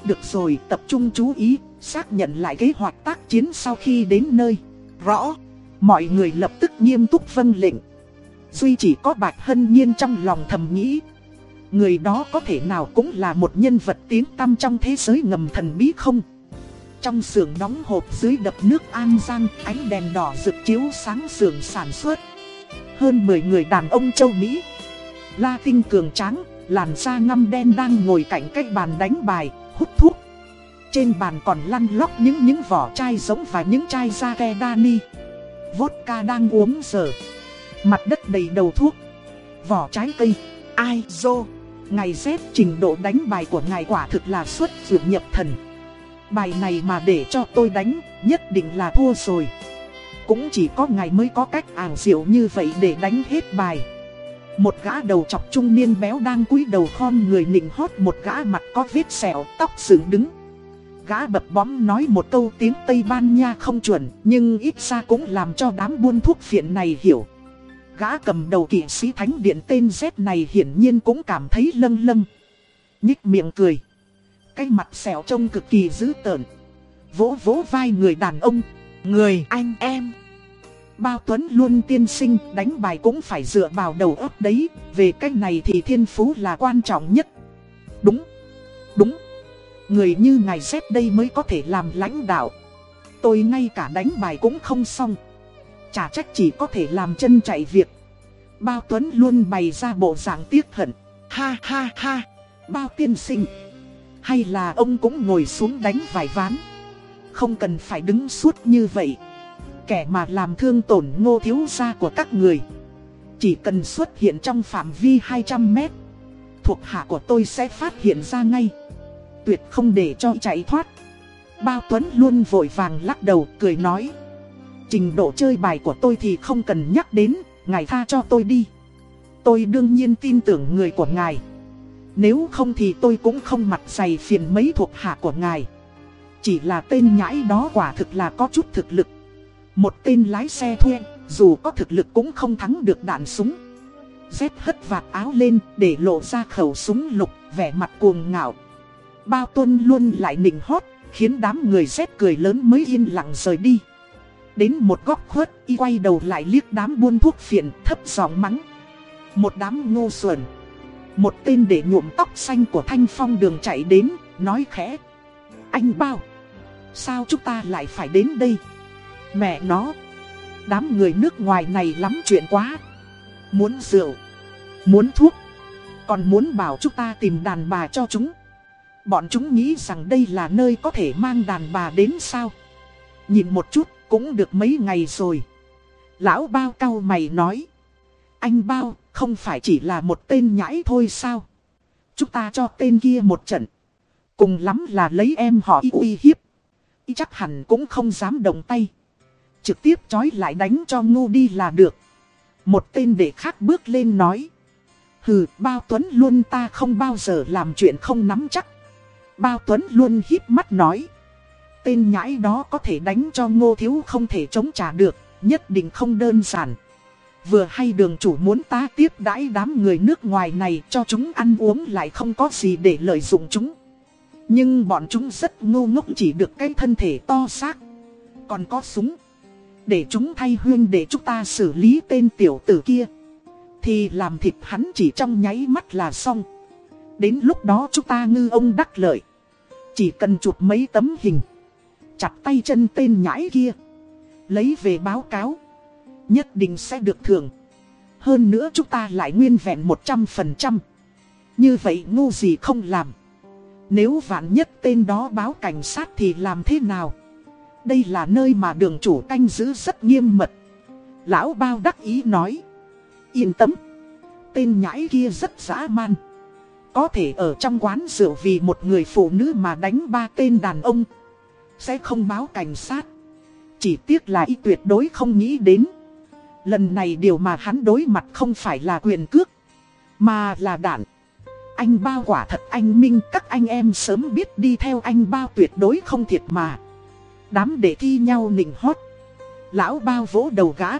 Speaker 1: Được rồi, tập trung chú ý, xác nhận lại kế hoạch tác chiến sau khi đến nơi. Rõ, mọi người lập tức nghiêm túc vâng lệnh. Duy chỉ có Bạch Hân Nhiên trong lòng thầm nghĩ. Người đó có thể nào cũng là một nhân vật tiếng tăm trong thế giới ngầm thần bí không? Trong xưởng đóng hộp dưới đập nước An Giang, ánh đèn đỏ rực chiếu sáng xưởng sản xuất. Hơn 10 người đàn ông châu Mỹ. La tinh cường tráng, làn da ngăm đen đang ngồi cạnh cái bàn đánh bài, hút thuốc. Trên bàn còn lăn lóc những những vỏ chai giống và những chai da ke đani Vodka đang uống giờ Mặt đất đầy đầu thuốc. Vỏ trái cây. Ai dô Ngày Z trình độ đánh bài của ngài quả thực là xuất dược nhập thần. Bài này mà để cho tôi đánh, Nhất định là thua rồi. Cũng chỉ có ngài mới có cách ảo diệu như vậy để đánh hết bài. Một gã đầu chọc trung niên béo đang cúi đầu khom người nịnh hót một gã mặt có vết sẹo, tóc dựng đứng. Gã bập bóm nói một câu tiếng Tây Ban Nha không chuẩn, Nhưng ít ra cũng làm cho đám buôn thuốc phiện này hiểu. Gã cầm đầu kỵ sĩ thánh điện tên Z này hiển nhiên cũng cảm thấy lâng lâng. Nhích miệng cười. Cái mặt xẻo trông cực kỳ dữ tợn. Vỗ vỗ vai người đàn ông. Người, anh, em. Bao Tuấn luôn tiên sinh, đánh bài cũng phải dựa vào đầu óc đấy. Về cách này thì thiên phú là quan trọng nhất. Đúng. Đúng. Người như ngài xếp đây mới có thể làm lãnh đạo. Tôi ngay cả đánh bài cũng không xong. Chả trách chỉ có thể làm chân chạy việc Bao Tuấn luôn bày ra bộ dạng tiếc hận. Ha ha ha, bao tiên sinh. Hay là ông cũng ngồi xuống đánh vài ván. Không cần phải đứng suốt như vậy. Kẻ mà làm thương tổn ngô thiếu gia của các người. Chỉ cần xuất hiện trong phạm vi 200 mét. Thuộc hạ của tôi sẽ phát hiện ra ngay. Tuyệt không để cho chạy thoát. Bao Tuấn luôn vội vàng lắc đầu cười nói. Trình độ chơi bài của tôi thì không cần nhắc đến, ngài tha cho tôi đi. Tôi đương nhiên tin tưởng người của ngài. Nếu không thì tôi cũng không mặt dày phiền mấy thuộc hạ của ngài. Chỉ là tên nhãi đó quả thực là có chút thực lực. Một tên lái xe thuê, dù có thực lực cũng không thắng được đạn súng. Dép hất vạt áo lên để lộ ra khẩu súng lục, vẻ mặt cuồng ngạo. Bao tuân luôn lại nịnh hót, khiến đám người dép cười lớn mới yên lặng rời đi. Đến một góc khuất, y quay đầu lại liếc đám buôn thuốc phiện, thấp giọng mắng. Một đám ngô xuẩn. Một tên để nhuộm tóc xanh của Thanh Phong đường chạy đến, nói khẽ. Anh bao, sao chúng ta lại phải đến đây? Mẹ nó, đám người nước ngoài này lắm chuyện quá. Muốn rượu, muốn thuốc, còn muốn bảo chúng ta tìm đàn bà cho chúng. Bọn chúng nghĩ rằng đây là nơi có thể mang đàn bà đến sao? Nhìn một chút, cũng được mấy ngày rồi. Lão bao cao mày nói. Anh bao, không phải chỉ là một tên nhãi thôi sao? Chúng ta cho tên kia một trận. Cùng lắm là lấy em họ uy hiếp. Y chắc hẳn cũng không dám động tay. Trực tiếp chói lại đánh cho ngu đi là được. Một tên đệ khác bước lên nói. Hừ, bao tuấn luôn ta không bao giờ làm chuyện không nắm chắc. Bao tuấn luôn híp mắt nói tên nhãi đó có thể đánh cho ngô thiếu không thể chống trả được, nhất định không đơn giản. Vừa hay đường chủ muốn ta tiếp đãi đám người nước ngoài này cho chúng ăn uống lại không có gì để lợi dụng chúng. Nhưng bọn chúng rất ngu ngốc chỉ được cái thân thể to xác. Còn có súng. Để chúng thay huyên để chúng ta xử lý tên tiểu tử kia. Thì làm thịt hắn chỉ trong nháy mắt là xong. Đến lúc đó chúng ta ngư ông đắc lợi. Chỉ cần chụp mấy tấm hình. Chặt tay chân tên nhãi kia. Lấy về báo cáo. Nhất định sẽ được thưởng. Hơn nữa chúng ta lại nguyên vẹn 100% Như vậy ngu gì không làm. Nếu vạn nhất tên đó báo cảnh sát thì làm thế nào? Đây là nơi mà đường chủ canh giữ rất nghiêm mật. Lão bao đắc ý nói. Yên tâm. Tên nhãi kia rất dã man. Có thể ở trong quán rượu vì một người phụ nữ mà đánh ba tên đàn ông sẽ không báo cảnh sát. Chỉ tiếc là y tuyệt đối không nghĩ đến. Lần này điều mà hắn đối mặt không phải là quyền cước Mà là đạn. Anh bao quả thật anh minh Các anh em sớm biết đi theo anh bao tuyệt đối không thiệt mà. Đám để thi nhau nịnh hót. Lão bao vỗ đầu gã.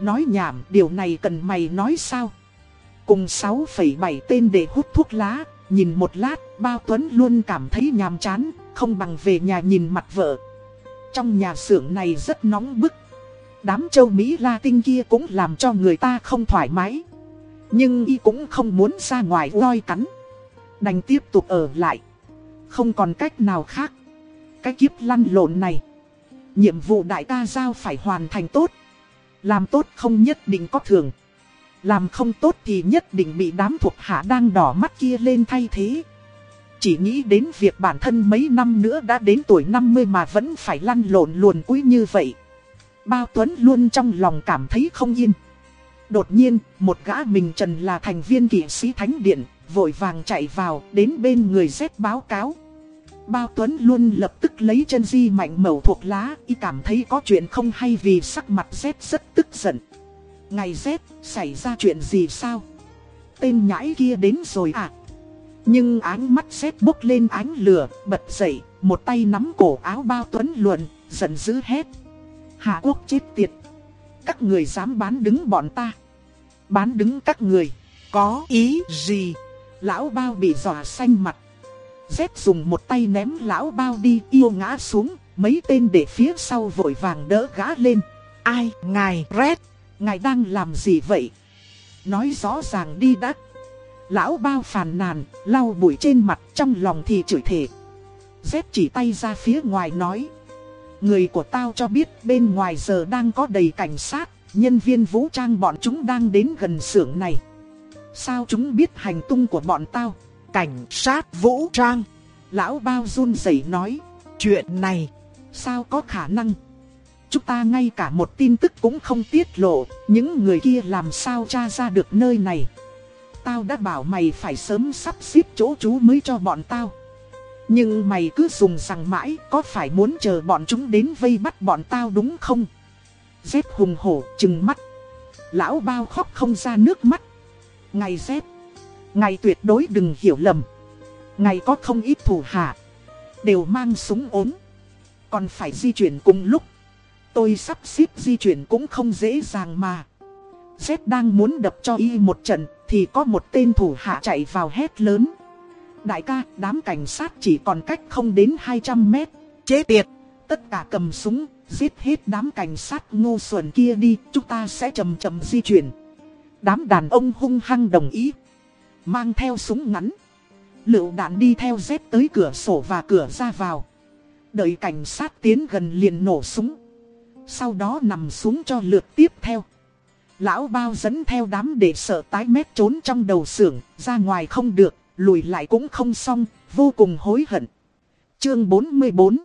Speaker 1: Nói nhảm điều này cần mày nói sao? Cùng 6,7 tên để hút thuốc lá Nhìn một lát bao tuấn luôn cảm thấy nhàm chán không bằng về nhà nhìn mặt vợ. Trong nhà xưởng này rất nóng bức. Đám châu Mỹ La Tinh kia cũng làm cho người ta không thoải mái. Nhưng y cũng không muốn ra ngoài roi cắn. Đành tiếp tục ở lại. Không còn cách nào khác. Cái kiếp lăn lộn này. Nhiệm vụ đại ca giao phải hoàn thành tốt. Làm tốt không nhất định có thường. Làm không tốt thì nhất định bị đám thuộc hạ đang đỏ mắt kia lên thay thế chỉ nghĩ đến việc bản thân mấy năm nữa đã đến tuổi 50 mà vẫn phải lăn lộn luồn quý như vậy. Bao Tuấn luôn trong lòng cảm thấy không yên. Đột nhiên, một gã mình trần là thành viên kỵ sĩ thánh điện, vội vàng chạy vào, đến bên người Z báo cáo. Bao Tuấn luôn lập tức lấy chân di mạnh mẩu thuộc lá, y cảm thấy có chuyện không hay vì sắc mặt Z rất tức giận. Ngày Z, xảy ra chuyện gì sao? Tên nhãi kia đến rồi à? Nhưng ánh mắt xét bốc lên ánh lửa, bật dậy, một tay nắm cổ áo bao tuấn luận, giận dữ hét. Hạ quốc chết tiệt. Các người dám bán đứng bọn ta. Bán đứng các người. Có ý gì? Lão bao bị dọa xanh mặt. Dép dùng một tay ném lão bao đi yêu ngã xuống. Mấy tên để phía sau vội vàng đỡ gã lên. Ai? Ngài Red. Ngài đang làm gì vậy? Nói rõ ràng đi đắt. Lão bao phàn nàn, lau bụi trên mặt trong lòng thì chửi thề. Dép chỉ tay ra phía ngoài nói. Người của tao cho biết bên ngoài giờ đang có đầy cảnh sát, nhân viên vũ trang bọn chúng đang đến gần xưởng này. Sao chúng biết hành tung của bọn tao?
Speaker 2: Cảnh sát vũ trang.
Speaker 1: Lão bao run rẩy nói.
Speaker 2: Chuyện này,
Speaker 1: sao có khả năng? Chúng ta ngay cả một tin tức cũng không tiết lộ, những người kia làm sao tra ra được nơi này. Tao đã bảo mày phải sớm sắp xếp chỗ chú mới cho bọn tao. Nhưng mày cứ dùng rằng mãi, có phải muốn chờ bọn chúng đến vây bắt bọn tao đúng không? Dép hùng hổ, trừng mắt. Lão bao khóc không ra nước mắt. Ngày dép, ngày tuyệt đối đừng hiểu lầm. Ngày có không ít thủ hạ, đều mang súng ốm. Còn phải di chuyển cùng lúc. Tôi sắp xếp di chuyển cũng không dễ dàng mà. Dép đang muốn đập cho y một trận thì có một tên thủ hạ chạy vào hét lớn. Đại ca, đám cảnh sát chỉ còn cách không đến 200 mét.
Speaker 2: chế tiệt.
Speaker 1: Tất cả cầm súng, giết hết đám cảnh sát ngu xuẩn kia đi, chúng ta sẽ chậm chậm di chuyển. Đám đàn ông hung hăng đồng ý. Mang theo súng ngắn. Lựu đạn đi theo dép tới cửa sổ và cửa ra vào. Đợi cảnh sát tiến gần liền nổ súng. Sau đó nằm xuống cho lượt tiếp theo. Lão bao dẫn theo đám để sợ tái mét trốn trong đầu xưởng, ra ngoài không được, lùi lại cũng không xong, vô cùng hối hận. Chương 44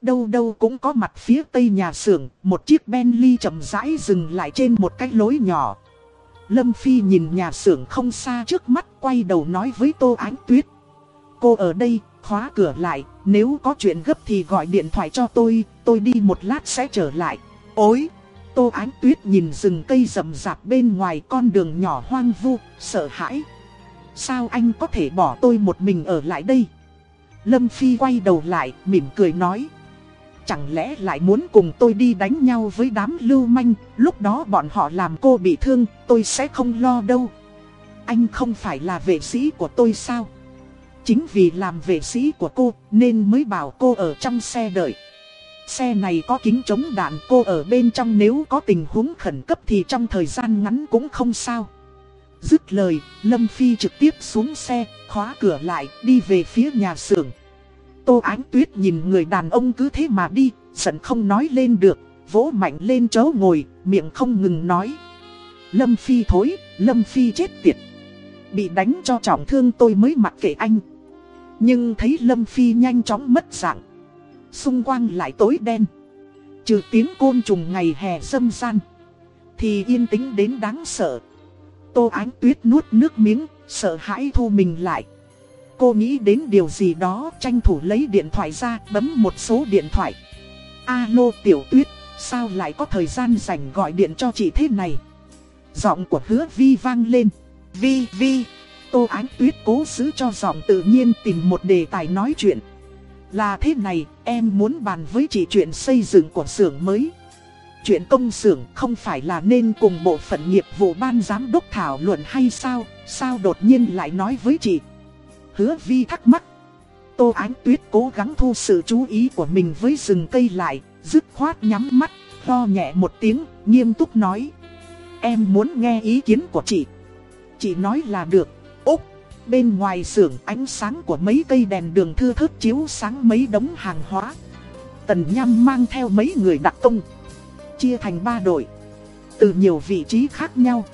Speaker 1: Đâu đâu cũng có mặt phía tây nhà xưởng, một chiếc Bentley chậm rãi dừng lại trên một cái lối nhỏ. Lâm Phi nhìn nhà xưởng không xa trước mắt quay đầu nói với Tô Ánh Tuyết. Cô ở đây, khóa cửa lại, nếu có chuyện gấp thì gọi điện thoại cho tôi, tôi đi một lát sẽ trở lại. Ôi! Tô Ánh Tuyết nhìn rừng cây rậm rạp bên ngoài con đường nhỏ hoang vu, sợ hãi. Sao anh có thể bỏ tôi một mình ở lại đây? Lâm Phi quay đầu lại, mỉm cười nói. Chẳng lẽ lại muốn cùng tôi đi đánh nhau với đám lưu manh, lúc đó bọn họ làm cô bị thương, tôi sẽ không lo đâu. Anh không phải là vệ sĩ của tôi sao? Chính vì làm vệ sĩ của cô nên mới bảo cô ở trong xe đợi. Xe này có kính chống đạn cô ở bên trong nếu có tình huống khẩn cấp thì trong thời gian ngắn cũng không sao. Dứt lời, Lâm Phi trực tiếp xuống xe, khóa cửa lại, đi về phía nhà xưởng. Tô Ánh Tuyết nhìn người đàn ông cứ thế mà đi, giận không nói lên được, vỗ mạnh lên chỗ ngồi, miệng không ngừng nói. Lâm Phi thối, Lâm Phi chết tiệt. Bị đánh cho trọng thương tôi mới mặc kệ anh. Nhưng thấy Lâm Phi nhanh chóng mất dạng. Xung quanh lại tối đen. Trừ tiếng côn trùng ngày hè dâm gian. Thì yên tĩnh đến đáng sợ. Tô Ánh Tuyết nuốt nước miếng, sợ hãi thu mình lại. Cô nghĩ đến điều gì đó, tranh thủ lấy điện thoại ra, bấm một số điện thoại. Alo Tiểu Tuyết, sao lại có thời gian rảnh gọi điện cho chị thế này? Giọng của hứa Vi vang lên. Vi, Vi. Tô Ánh Tuyết cố giữ cho giọng tự nhiên tìm một đề tài nói chuyện. Là thế này, em muốn bàn với chị chuyện xây dựng của xưởng mới. Chuyện công xưởng không phải là nên cùng bộ phận nghiệp vụ ban giám đốc thảo luận hay sao, sao đột nhiên lại nói với chị. Hứa Vi thắc mắc. Tô Ánh Tuyết cố gắng thu sự chú ý của mình với rừng cây lại, dứt khoát nhắm mắt, ho nhẹ một tiếng, nghiêm túc nói. Em muốn nghe ý kiến của chị. Chị nói là được. Bên ngoài xưởng ánh sáng của mấy cây đèn đường thưa thớt chiếu sáng mấy đống hàng hóa. Tần Nham mang theo mấy người đặc công. Chia thành ba đội. Từ nhiều vị trí khác nhau.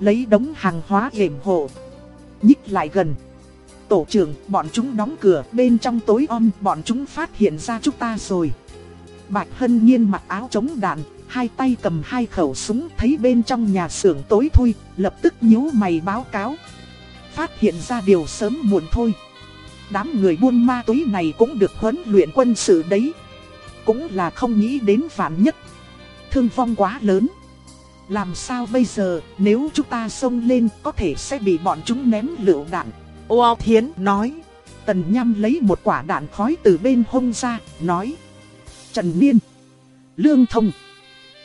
Speaker 1: Lấy đống hàng hóa hiểm hộ. Nhích lại gần. Tổ trưởng, bọn chúng đóng cửa, bên trong tối om, bọn chúng phát hiện ra chúng ta rồi. Bạch Hân Nhiên mặc áo chống đạn, hai tay cầm hai khẩu súng thấy bên trong nhà xưởng tối thui, lập tức nhíu mày báo cáo. Phát hiện ra điều sớm muộn thôi. Đám người buôn ma túy này cũng được huấn luyện quân sự đấy. Cũng là không nghĩ đến vạn nhất. Thương vong quá lớn. Làm sao bây giờ, nếu chúng ta xông lên có thể sẽ bị bọn chúng ném lựu đạn. Ô Thiến nói. Tần Nham lấy một quả đạn khói từ bên hông ra, nói. Trần Niên, Lương Thông,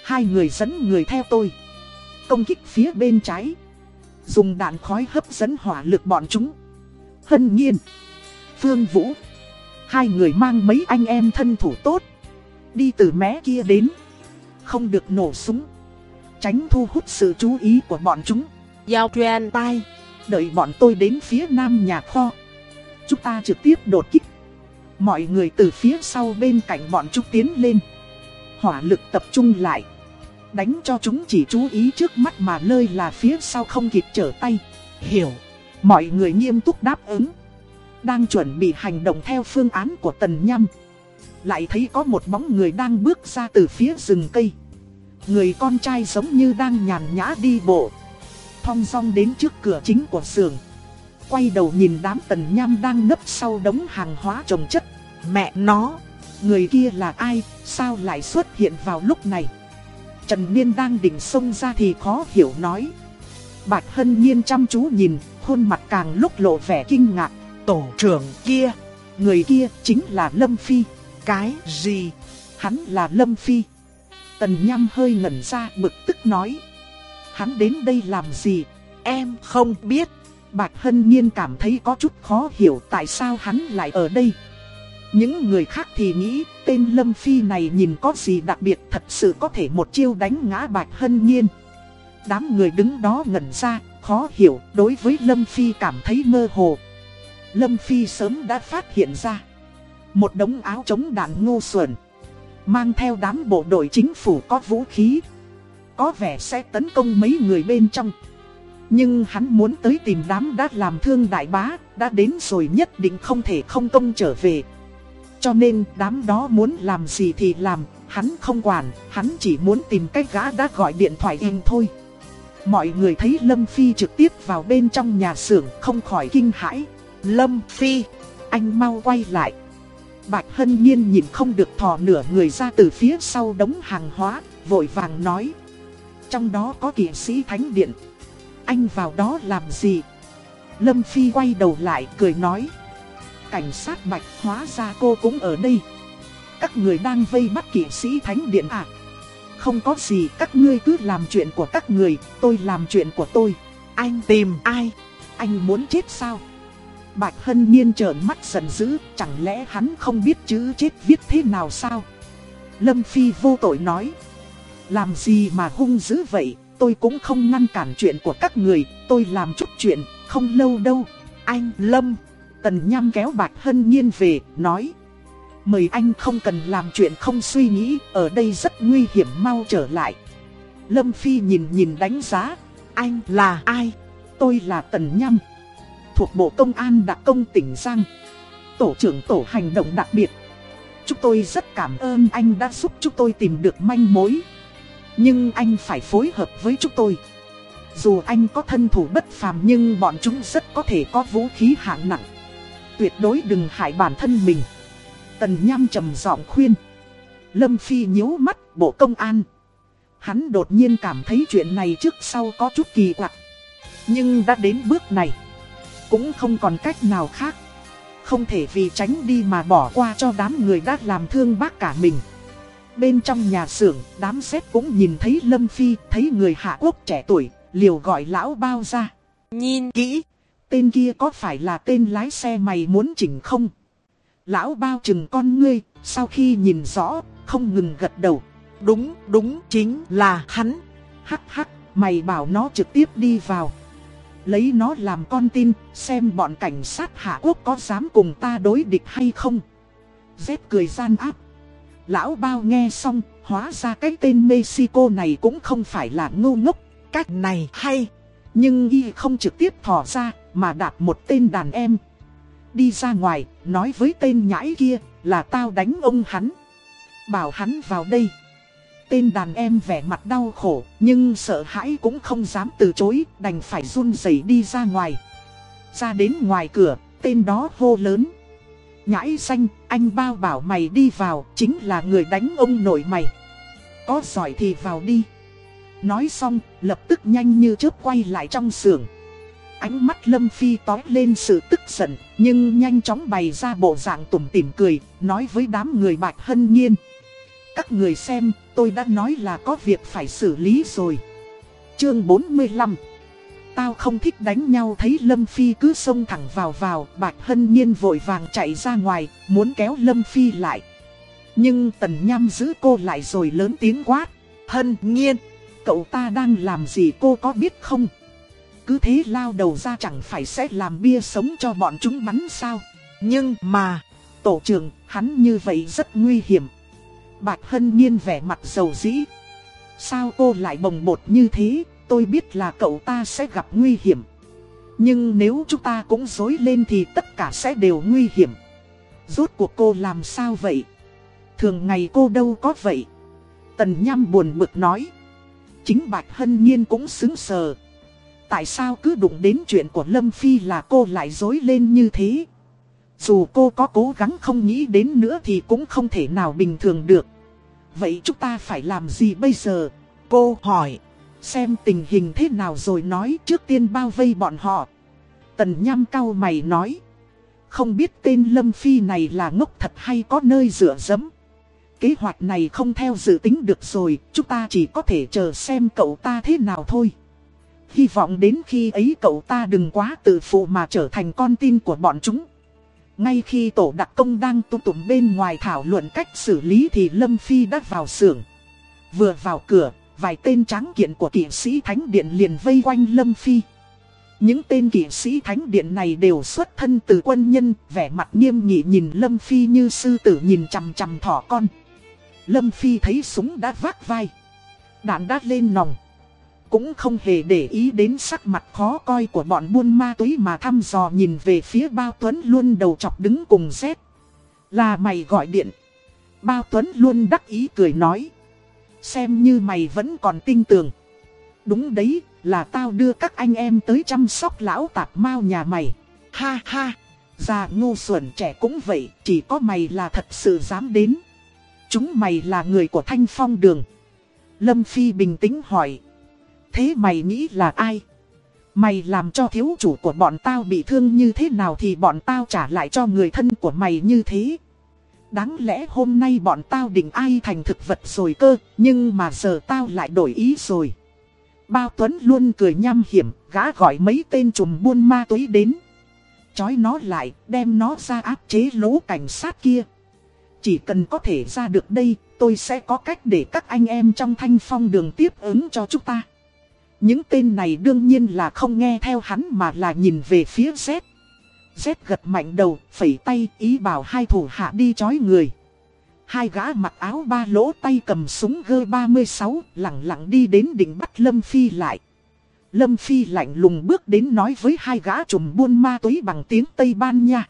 Speaker 1: hai người dẫn người theo tôi. Công kích phía bên trái. Dùng đạn khói hấp dẫn hỏa lực bọn chúng. Hân Nhiên, Phương Vũ, hai người mang mấy anh em thân thủ tốt. Đi từ mé kia đến. Không được nổ súng. Tránh thu hút sự chú ý của bọn chúng.
Speaker 2: Giao truyền tai.
Speaker 1: Đợi bọn tôi đến phía nam nhà kho Chúng ta trực tiếp đột kích Mọi người từ phía sau bên cạnh bọn chúng tiến lên Hỏa lực tập trung lại Đánh cho chúng chỉ chú ý trước mắt mà lơi là phía sau không kịp trở tay.
Speaker 2: Hiểu.
Speaker 1: Mọi người nghiêm túc đáp ứng. Đang chuẩn bị hành động theo phương án của Tần Nhâm. Lại thấy có một bóng người đang bước ra từ phía rừng cây. Người con trai giống như đang nhàn nhã đi bộ. Thong song đến trước cửa chính của xưởng. Quay đầu nhìn đám Tần Nhâm đang nấp sau đống hàng hóa trồng chất.
Speaker 2: Mẹ nó.
Speaker 1: Người kia là ai, sao lại xuất hiện vào lúc này? Trần Niên đang định xông ra thì khó hiểu nói. Bạch Hân Nhiên chăm chú nhìn, khuôn mặt càng lúc lộ vẻ kinh ngạc.
Speaker 2: Tổ trưởng kia.
Speaker 1: Người kia chính là Lâm Phi.
Speaker 2: Cái gì?
Speaker 1: Hắn là Lâm Phi. Tần Nham hơi ngẩn ra bực tức nói. Hắn đến đây làm gì?
Speaker 2: Em không biết.
Speaker 1: Bạch Hân Nhiên cảm thấy có chút khó hiểu tại sao hắn lại ở đây. Những người khác thì nghĩ tên Lâm Phi này nhìn có gì đặc biệt thật sự có thể một chiêu đánh ngã Bạch Hân Nhiên. Đám người đứng đó ngẩn ra, khó hiểu, đối với Lâm Phi cảm thấy mơ hồ. Lâm Phi sớm đã phát hiện ra. Một đống áo chống đạn ngu xuẩn. Mang theo đám bộ đội chính phủ có vũ khí. Có vẻ sẽ tấn công mấy người bên trong. Nhưng hắn muốn tới tìm đám đã làm thương đại bá, đã đến rồi nhất định không thể không công trở về. Cho nên đám đó muốn làm gì thì làm, hắn không quản, hắn chỉ muốn tìm cách gã đã gọi điện thoại em thôi. Mọi người thấy Lâm Phi trực tiếp vào bên trong nhà xưởng không khỏi kinh hãi. Lâm Phi, anh mau quay lại. Bạch Hân Nhiên nhìn không được thò nửa người ra từ phía sau đống hàng hóa, vội vàng nói. Trong đó có kỷ sĩ thánh điện. Anh vào đó làm gì? Lâm Phi quay đầu lại cười nói. Cảnh sát Bạch hóa ra cô cũng ở đây. Các người đang vây bắt kỷ sĩ thánh điện à? Không có gì, các ngươi cứ làm chuyện của các người, tôi làm chuyện của tôi.
Speaker 2: Anh tìm ai?
Speaker 1: Anh muốn chết sao? Bạch Hân Nhiên trợn mắt giận dữ, chẳng lẽ hắn không biết chữ chết viết thế nào sao? Lâm Phi vô tội nói. Làm gì mà hung dữ vậy, tôi cũng không ngăn cản chuyện của các người, tôi làm chút chuyện, không lâu đâu. Anh Lâm, Tần Nham kéo Bạch Hân Nhiên về, nói. Mời anh không cần làm chuyện không suy nghĩ, ở đây rất nguy hiểm mau trở lại. Lâm Phi nhìn nhìn đánh giá, anh là ai? Tôi là Tần Nham thuộc Bộ Công an Đặc công tỉnh Giang. Tổ trưởng Tổ hành động đặc biệt. Chúng tôi rất cảm ơn anh đã giúp chúng tôi tìm được manh mối. Nhưng anh phải phối hợp với chúng tôi. Dù anh có thân thủ bất phàm nhưng bọn chúng rất có thể có vũ khí hạng nặng. Tuyệt đối đừng hại bản thân mình. Tần Nham trầm giọng khuyên. Lâm Phi nhíu mắt Bộ Công an. Hắn đột nhiên cảm thấy chuyện này trước sau có chút kỳ quặc. Nhưng đã đến bước này cũng không còn cách nào khác. Không thể vì tránh đi mà bỏ qua cho đám người đã làm thương bác cả mình. Bên trong nhà xưởng, đám xếp cũng nhìn thấy Lâm Phi, thấy người Hạ Quốc trẻ tuổi, liều gọi lão bao ra.
Speaker 2: Nhìn kỹ,
Speaker 1: tên kia có phải là tên lái xe mày muốn chỉnh không? Lão bao chừng con ngươi, sau khi nhìn rõ, không ngừng gật đầu.
Speaker 2: Đúng, đúng, chính là hắn.
Speaker 1: Hắc hắc, mày bảo nó trực tiếp đi vào. Lấy nó làm con tin, xem bọn cảnh sát Hạ Quốc có dám cùng ta đối địch hay không. Dép cười gian áp. Lão bao nghe xong, hóa ra cái tên Mexico này cũng không phải là ngu ngốc.
Speaker 2: Cách này hay.
Speaker 1: Nhưng y không trực tiếp thò ra, mà đạp một tên đàn em. Đi ra ngoài, nói với tên nhãi kia, là tao đánh ông hắn. Bảo hắn vào đây. Tên đàn em vẻ mặt đau khổ, nhưng sợ hãi cũng không dám từ chối, đành phải run rẩy đi ra ngoài. Ra đến ngoài cửa, tên đó hô lớn. Nhãi xanh, anh bao bảo mày đi vào, chính là người đánh ông nội mày. Có giỏi thì vào đi. Nói xong, lập tức nhanh như chớp quay lại trong xưởng. Ánh mắt Lâm Phi tói lên sự tức giận, nhưng nhanh chóng bày ra bộ dạng tủm tỉm cười, nói với đám người bạch hân nhiên. Các người xem, tôi đã nói là có việc phải xử lý rồi. Chương 45 Tao không thích đánh nhau thấy Lâm Phi cứ xông thẳng vào vào, Bạch Hân Nhiên vội vàng chạy ra ngoài, muốn kéo Lâm Phi lại. Nhưng Tần Nham giữ cô lại rồi lớn tiếng quát. Hân Nhiên, cậu ta đang làm gì cô có biết không? Cứ thế lao đầu ra chẳng phải sẽ làm bia sống cho bọn chúng bắn sao? Nhưng mà, tổ trưởng, hắn như vậy rất nguy hiểm. Bạch Hân Nhiên vẻ mặt dầu dĩ. Sao cô lại bồng bột như thế, tôi biết là cậu ta sẽ gặp nguy hiểm. Nhưng nếu chúng ta cũng dối lên thì tất cả sẽ đều nguy hiểm. Rốt cuộc cô làm sao vậy? Thường ngày cô đâu có vậy. Tần Nham buồn bực nói. Chính Bạch Hân Nhiên cũng xứng sờ. Tại sao cứ đụng đến chuyện của Lâm Phi là cô lại dối lên như thế? Dù cô có cố gắng không nghĩ đến nữa thì cũng không thể nào bình thường được. Vậy chúng ta phải làm gì bây giờ? Cô hỏi. Xem tình hình thế nào rồi nói trước tiên bao vây bọn họ. Tần Nham cao mày nói. Không biết tên Lâm Phi này là ngốc thật hay có nơi rửa dẫm. Kế hoạch này không theo dự tính được rồi, chúng ta chỉ có thể chờ xem cậu ta thế nào thôi. Hy vọng đến khi ấy cậu ta đừng quá tự phụ mà trở thành con tin của bọn chúng. Ngay khi tổ đặc công đang tụ tụng bên ngoài thảo luận cách xử lý thì Lâm Phi đã vào xưởng. Vừa vào cửa, vài tên tráng kiện của kỷ sĩ Thánh Điện liền vây quanh Lâm Phi. Những tên kỷ sĩ Thánh Điện này đều xuất thân từ quân nhân, vẻ mặt nghiêm nghị nhìn Lâm Phi như sư tử nhìn chằm chằm thỏ con. Lâm Phi thấy súng đã vác vai. Đạn đã lên nòng. Cũng không hề để ý đến sắc mặt khó coi của bọn buôn ma túy mà thăm dò nhìn về phía Bao Tuấn luôn đầu chọc đứng cùng Z. Là mày gọi điện. Bao Tuấn luôn đắc ý cười nói. Xem như mày vẫn còn tin tưởng. Đúng đấy, là tao đưa các anh em tới chăm sóc lão tạp mau nhà mày. Ha ha, già ngu xuẩn trẻ cũng vậy, chỉ có mày là thật sự dám đến. Chúng mày là người của Thanh Phong Đường. Lâm Phi bình tĩnh hỏi. Thế mày nghĩ là ai? Mày làm cho thiếu chủ của bọn tao bị thương như thế nào thì bọn tao trả lại cho người thân của mày như thế. Đáng lẽ hôm nay bọn tao định ai thành thực vật rồi cơ, nhưng mà giờ tao lại đổi ý rồi. Bao Tuấn luôn cười nham hiểm, gã gọi mấy tên trùm buôn ma túy đến. Chói nó lại, đem nó ra áp chế lỗ cảnh sát kia. Chỉ cần có thể ra được đây, tôi sẽ có cách để các anh em trong thanh phong đường tiếp ứng cho chúng ta. Những tên này đương nhiên là không nghe theo hắn mà là nhìn về phía Z. Z gật mạnh đầu, phẩy tay, ý bảo hai thủ hạ đi chói người. Hai gã mặc áo ba lỗ tay cầm súng G36, lặng lặng đi đến đỉnh bắt Lâm Phi lại. Lâm Phi lạnh lùng bước đến nói với hai gã trùm buôn ma túy bằng tiếng Tây Ban Nha.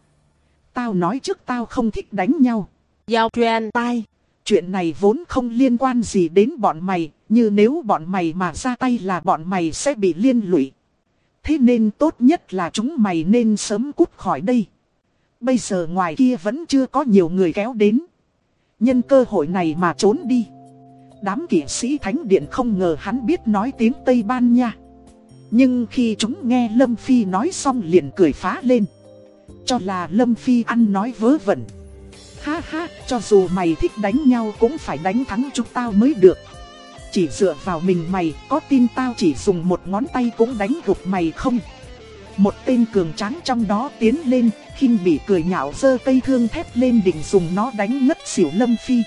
Speaker 1: Tao nói trước tao không thích đánh nhau.
Speaker 2: Giao truyền tai.
Speaker 1: Chuyện này vốn không liên quan gì đến bọn mày, như nếu bọn mày mà ra tay là bọn mày sẽ bị liên lụy. Thế nên tốt nhất là chúng mày nên sớm cút khỏi đây. Bây giờ ngoài kia vẫn chưa có nhiều người kéo đến. Nhân cơ hội này mà trốn đi. Đám kỷ sĩ thánh điện không ngờ hắn biết nói tiếng Tây Ban Nha. Nhưng khi chúng nghe Lâm Phi nói xong liền cười phá lên. Cho là Lâm Phi ăn nói vớ vẩn. Ha ha, cho dù mày thích đánh nhau cũng phải đánh thắng chúng tao mới được. Chỉ dựa vào mình mày, có tin tao chỉ dùng một ngón tay cũng đánh gục mày không? Một tên cường tráng trong đó tiến lên, khinh bị cười nhạo giơ cây thương thép lên định dùng nó đánh ngất xỉu Lâm Phi.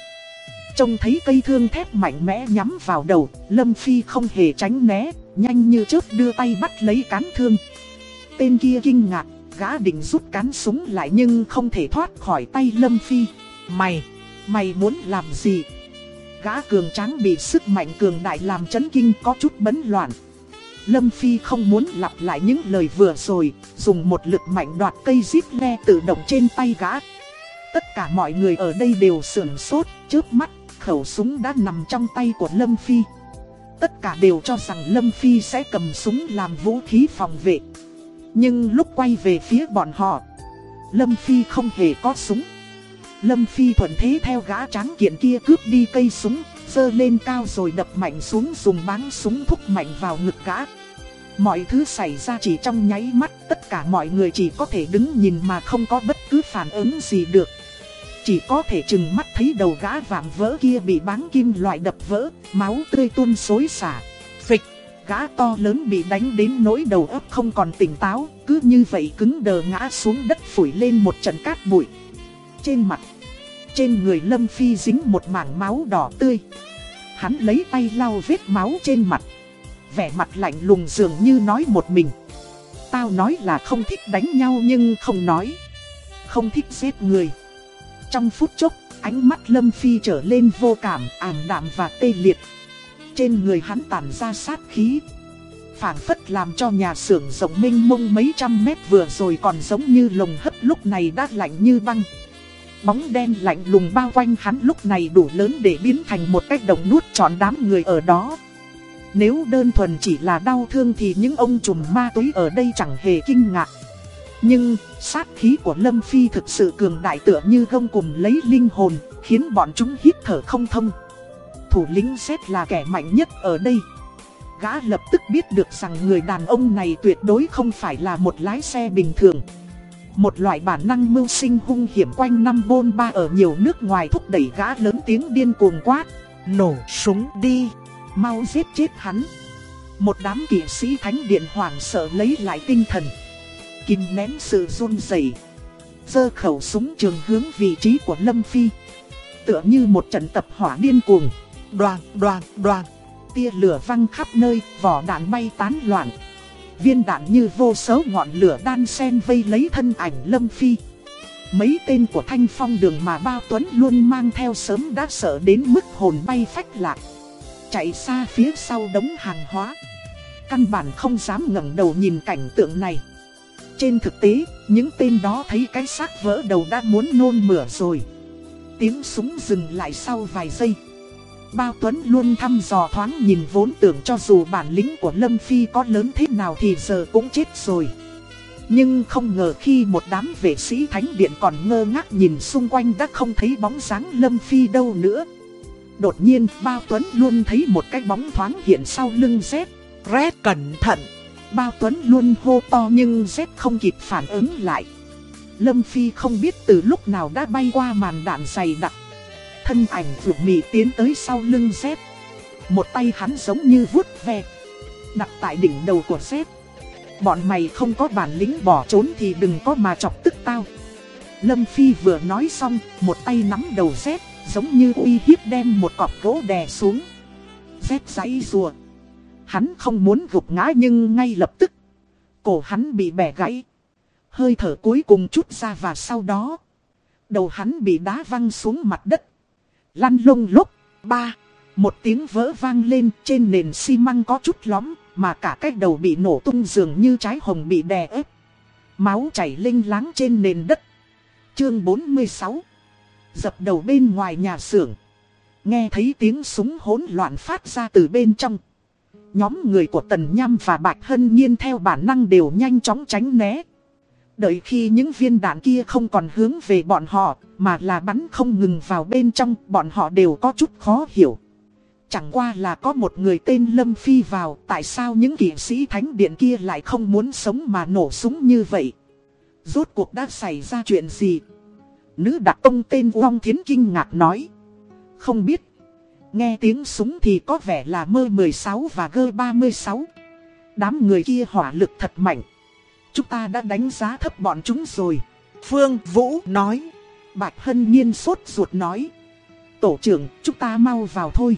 Speaker 1: Trông thấy cây thương thép mạnh mẽ nhắm vào đầu, Lâm Phi không hề tránh né, nhanh như chớp đưa tay bắt lấy cán thương. Tên kia kinh ngạc, gã định rút cán súng lại nhưng không thể thoát khỏi tay Lâm Phi. Mày, mày muốn làm gì? Gã cường tráng bị sức mạnh cường đại làm chấn kinh có chút bấn loạn. Lâm Phi không muốn lặp lại những lời vừa rồi, dùng một lực mạnh đoạt cây zip le tự động trên tay gã. Tất cả mọi người ở đây đều sườn sốt, trước mắt, khẩu súng đã nằm trong tay của Lâm Phi. Tất cả đều cho rằng Lâm Phi sẽ cầm súng làm vũ khí phòng vệ. Nhưng lúc quay về phía bọn họ, Lâm Phi không hề có súng. Lâm Phi thuận thế theo gã tráng kiện kia cướp đi cây súng, dơ lên cao rồi đập mạnh xuống dùng báng súng thúc mạnh vào ngực gã. Mọi thứ xảy ra chỉ trong nháy mắt, tất cả mọi người chỉ có thể đứng nhìn mà không có bất cứ phản ứng gì được. Chỉ có thể chừng mắt thấy đầu gã vạm vỡ kia bị báng kim loại đập vỡ, máu tươi tuôn xối xả. Gã to lớn bị đánh đến nỗi đầu óc không còn tỉnh táo, cứ như vậy cứng đờ ngã xuống đất phủi lên một trận cát bụi. Trên mặt, trên người Lâm Phi dính một mảng máu đỏ tươi. Hắn lấy tay lau vết máu trên mặt. Vẻ mặt lạnh lùng dường như nói một mình. Tao nói là không thích đánh nhau nhưng không nói. Không thích giết người. Trong phút chốc, ánh mắt Lâm Phi trở lên vô cảm, ảm đạm và tê liệt. Trên người hắn tản ra sát khí phảng phất làm cho nhà xưởng rộng mênh mông mấy trăm mét vừa rồi còn giống như lồng hấp lúc này đã lạnh như băng. Bóng đen lạnh lùng bao quanh hắn lúc này đủ lớn để biến thành một cách đồng nuốt trọn đám người ở đó. Nếu đơn thuần chỉ là đau thương thì những ông trùm ma túy ở đây chẳng hề kinh ngạc. Nhưng, sát khí của Lâm Phi thực sự cường đại tựa như gông cùng lấy linh hồn, khiến bọn chúng hít thở không thông. Thủ lĩnh xét là kẻ mạnh nhất ở đây. Gã lập tức biết được rằng người đàn ông này tuyệt đối không phải là một lái xe bình thường. Một loại bản năng mưu sinh hung hiểm quanh năm bôn ba ở nhiều nước ngoài thúc đẩy gã lớn tiếng điên cuồng quát.
Speaker 2: Nổ súng đi,
Speaker 1: mau giết chết hắn. Một đám kỵ sĩ thánh điện hoảng sợ lấy lại tinh thần. kim nén sự run rẩy giơ khẩu súng trường hướng vị trí của Lâm Phi. Tựa như một trận tập hỏa điên cuồng
Speaker 2: đoàn, đoàn, đoàn
Speaker 1: tia lửa văng khắp nơi, vỏ đạn bay tán loạn. Viên đạn như vô số ngọn lửa đan sen vây lấy thân ảnh Lâm Phi. Mấy tên của Thanh Phong đường mà Bao Tuấn luôn mang theo sớm đã sợ đến mức hồn bay phách lạc. Chạy xa phía sau đống hàng hóa. Căn bản không dám ngẩng đầu nhìn cảnh tượng này. Trên thực tế, những tên đó thấy cái xác vỡ đầu đã muốn nôn mửa rồi. Tiếng súng dừng lại sau vài giây. Bao Tuấn luôn thăm dò thoáng nhìn vốn tưởng cho dù bản lĩnh của Lâm Phi có lớn thế nào thì giờ cũng chết rồi. Nhưng không ngờ khi một đám vệ sĩ thánh điện còn ngơ ngác nhìn xung quanh đã không thấy bóng dáng Lâm Phi đâu nữa. Đột nhiên, Bao Tuấn luôn thấy một cái bóng thoáng hiện sau lưng Z.
Speaker 2: Red cẩn thận.
Speaker 1: Bao Tuấn luôn hô to nhưng Z không kịp phản ứng lại. Lâm Phi không biết từ lúc nào đã bay qua màn đạn dày đặc Thân ảnh vượt mì tiến tới sau lưng Z Một tay hắn giống như vuốt ve, Đặt tại đỉnh đầu của Z Bọn mày không có bản lĩnh bỏ trốn thì đừng có mà chọc tức tao. Lâm Phi vừa nói xong, Một tay nắm đầu Z Giống như uy hiếp đem một cọc gỗ đè xuống. Z giấy rùa Hắn không muốn gục ngã nhưng ngay lập tức, Cổ hắn bị bẻ gãy. Hơi thở cuối cùng chút ra và sau đó, Đầu hắn bị đá văng xuống mặt đất lăn lông lốc. Ba, một tiếng vỡ vang lên trên nền xi măng có chút lóm, mà cả cái đầu bị nổ tung dường như trái hồng bị đè ép. Máu chảy linh láng trên nền đất. Chương 46 Dập đầu bên ngoài nhà xưởng. Nghe thấy tiếng súng hỗn loạn phát ra từ bên trong. Nhóm người của Tần Nham và Bạch Hân Nhiên theo bản năng đều nhanh chóng tránh né. Đợi khi những viên đạn kia không còn hướng về bọn họ, mà là bắn không ngừng vào bên trong, bọn họ đều có chút khó hiểu. Chẳng qua là có một người tên Lâm Phi vào, tại sao những kỷ sĩ thánh điện kia lại không muốn sống mà nổ súng như vậy? Rốt cuộc đã xảy ra chuyện gì? Nữ đặc công tên Uông Thiến kinh ngạc nói. Không biết. Nghe tiếng súng thì có vẻ là mơ 16 và gơ 36. Đám người kia hỏa lực thật mạnh. Chúng ta đã đánh giá thấp bọn chúng rồi.
Speaker 2: Phương Vũ nói.
Speaker 1: Bạch Hân Nhiên sốt ruột nói. Tổ trưởng, chúng ta mau vào thôi.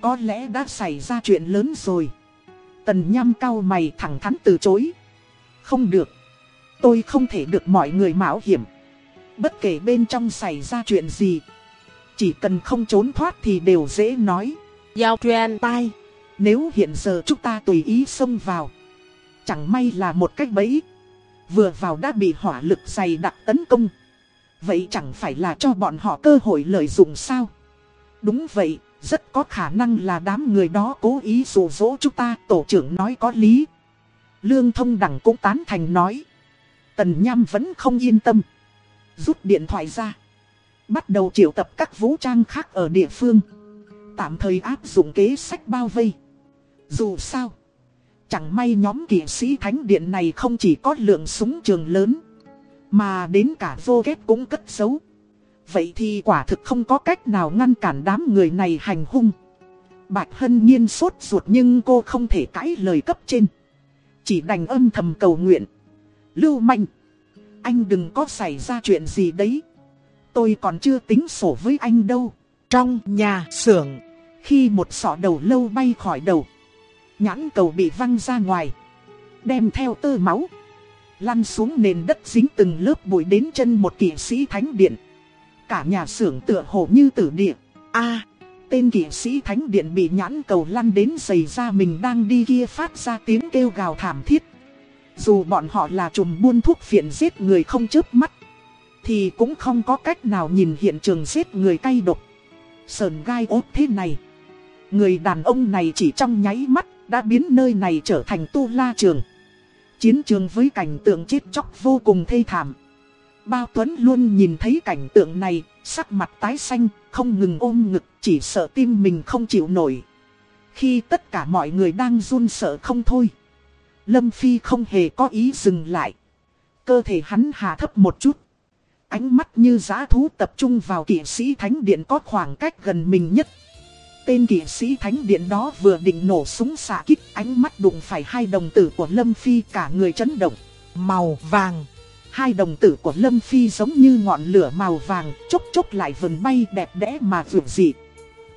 Speaker 1: Có lẽ đã xảy ra chuyện lớn rồi. Tần nhăm cao mày thẳng thắn từ chối. Không được. Tôi không thể được mọi người mạo hiểm. Bất kể bên trong xảy ra chuyện gì. Chỉ cần không trốn thoát thì đều dễ nói.
Speaker 2: Giao truyền tai.
Speaker 1: Nếu hiện giờ chúng ta tùy ý xông vào. Chẳng may là một cách bẫy. Vừa vào đã bị hỏa lực dày đặc tấn công. Vậy chẳng phải là cho bọn họ cơ hội lợi dụng sao? Đúng vậy, rất có khả năng là đám người đó cố ý dụ dỗ chúng ta, tổ trưởng nói có lý. Lương thông đẳng cũng tán thành nói. Tần Nham vẫn không yên tâm. Rút điện thoại ra. Bắt đầu triệu tập các vũ trang khác ở địa phương. Tạm thời áp dụng kế sách bao vây. Dù sao. Chẳng may nhóm kỵ sĩ thánh điện này không chỉ có lượng súng trường lớn. Mà đến cả vô ghép cũng cất giấu. Vậy thì quả thực không có cách nào ngăn cản đám người này hành hung. Bạch Hân Nhiên sốt ruột nhưng cô không thể cãi lời cấp trên. Chỉ đành âm thầm cầu nguyện. Lưu mạnh Anh đừng có xảy ra chuyện gì đấy. Tôi còn chưa tính sổ với anh đâu.
Speaker 2: Trong nhà xưởng,
Speaker 1: khi một sọ đầu lâu bay khỏi đầu. Nhãn cầu bị văng ra ngoài. Đem theo tơ máu. Lăn xuống nền đất dính từng lớp bụi đến chân một kỵ sĩ thánh điện. Cả nhà xưởng tựa hồ như tử địa.
Speaker 2: a,
Speaker 1: Tên kỵ sĩ thánh điện bị nhãn cầu lăn đến giày ra mình đang đi kia phát ra tiếng kêu gào thảm thiết. Dù bọn họ là trùm buôn thuốc phiện giết người không chớp mắt, Thì cũng không có cách nào nhìn hiện trường giết người cay độc Sờn gai ốt thế này, Người đàn ông này chỉ trong nháy mắt đã biến nơi này trở thành tu la trường Chiến trường với cảnh tượng chết chóc vô cùng thê thảm Bao Tuấn luôn nhìn thấy cảnh tượng này, sắc mặt tái xanh, không ngừng ôm ngực, chỉ sợ tim mình không chịu nổi. Khi tất cả mọi người đang run sợ không thôi. Lâm Phi không hề có ý dừng lại. Cơ thể hắn hạ thấp một chút. Ánh mắt như giá thú tập trung vào kỷ sĩ thánh điện có khoảng cách gần mình nhất. Tên kỵ sĩ thánh điện đó vừa định nổ súng xạ kích ánh mắt đụng phải hai đồng tử của Lâm Phi cả người chấn động.
Speaker 2: Màu vàng.
Speaker 1: Hai đồng tử của Lâm Phi giống như ngọn lửa màu vàng, chốc chốc lại vần bay đẹp đẽ mà vượt dị.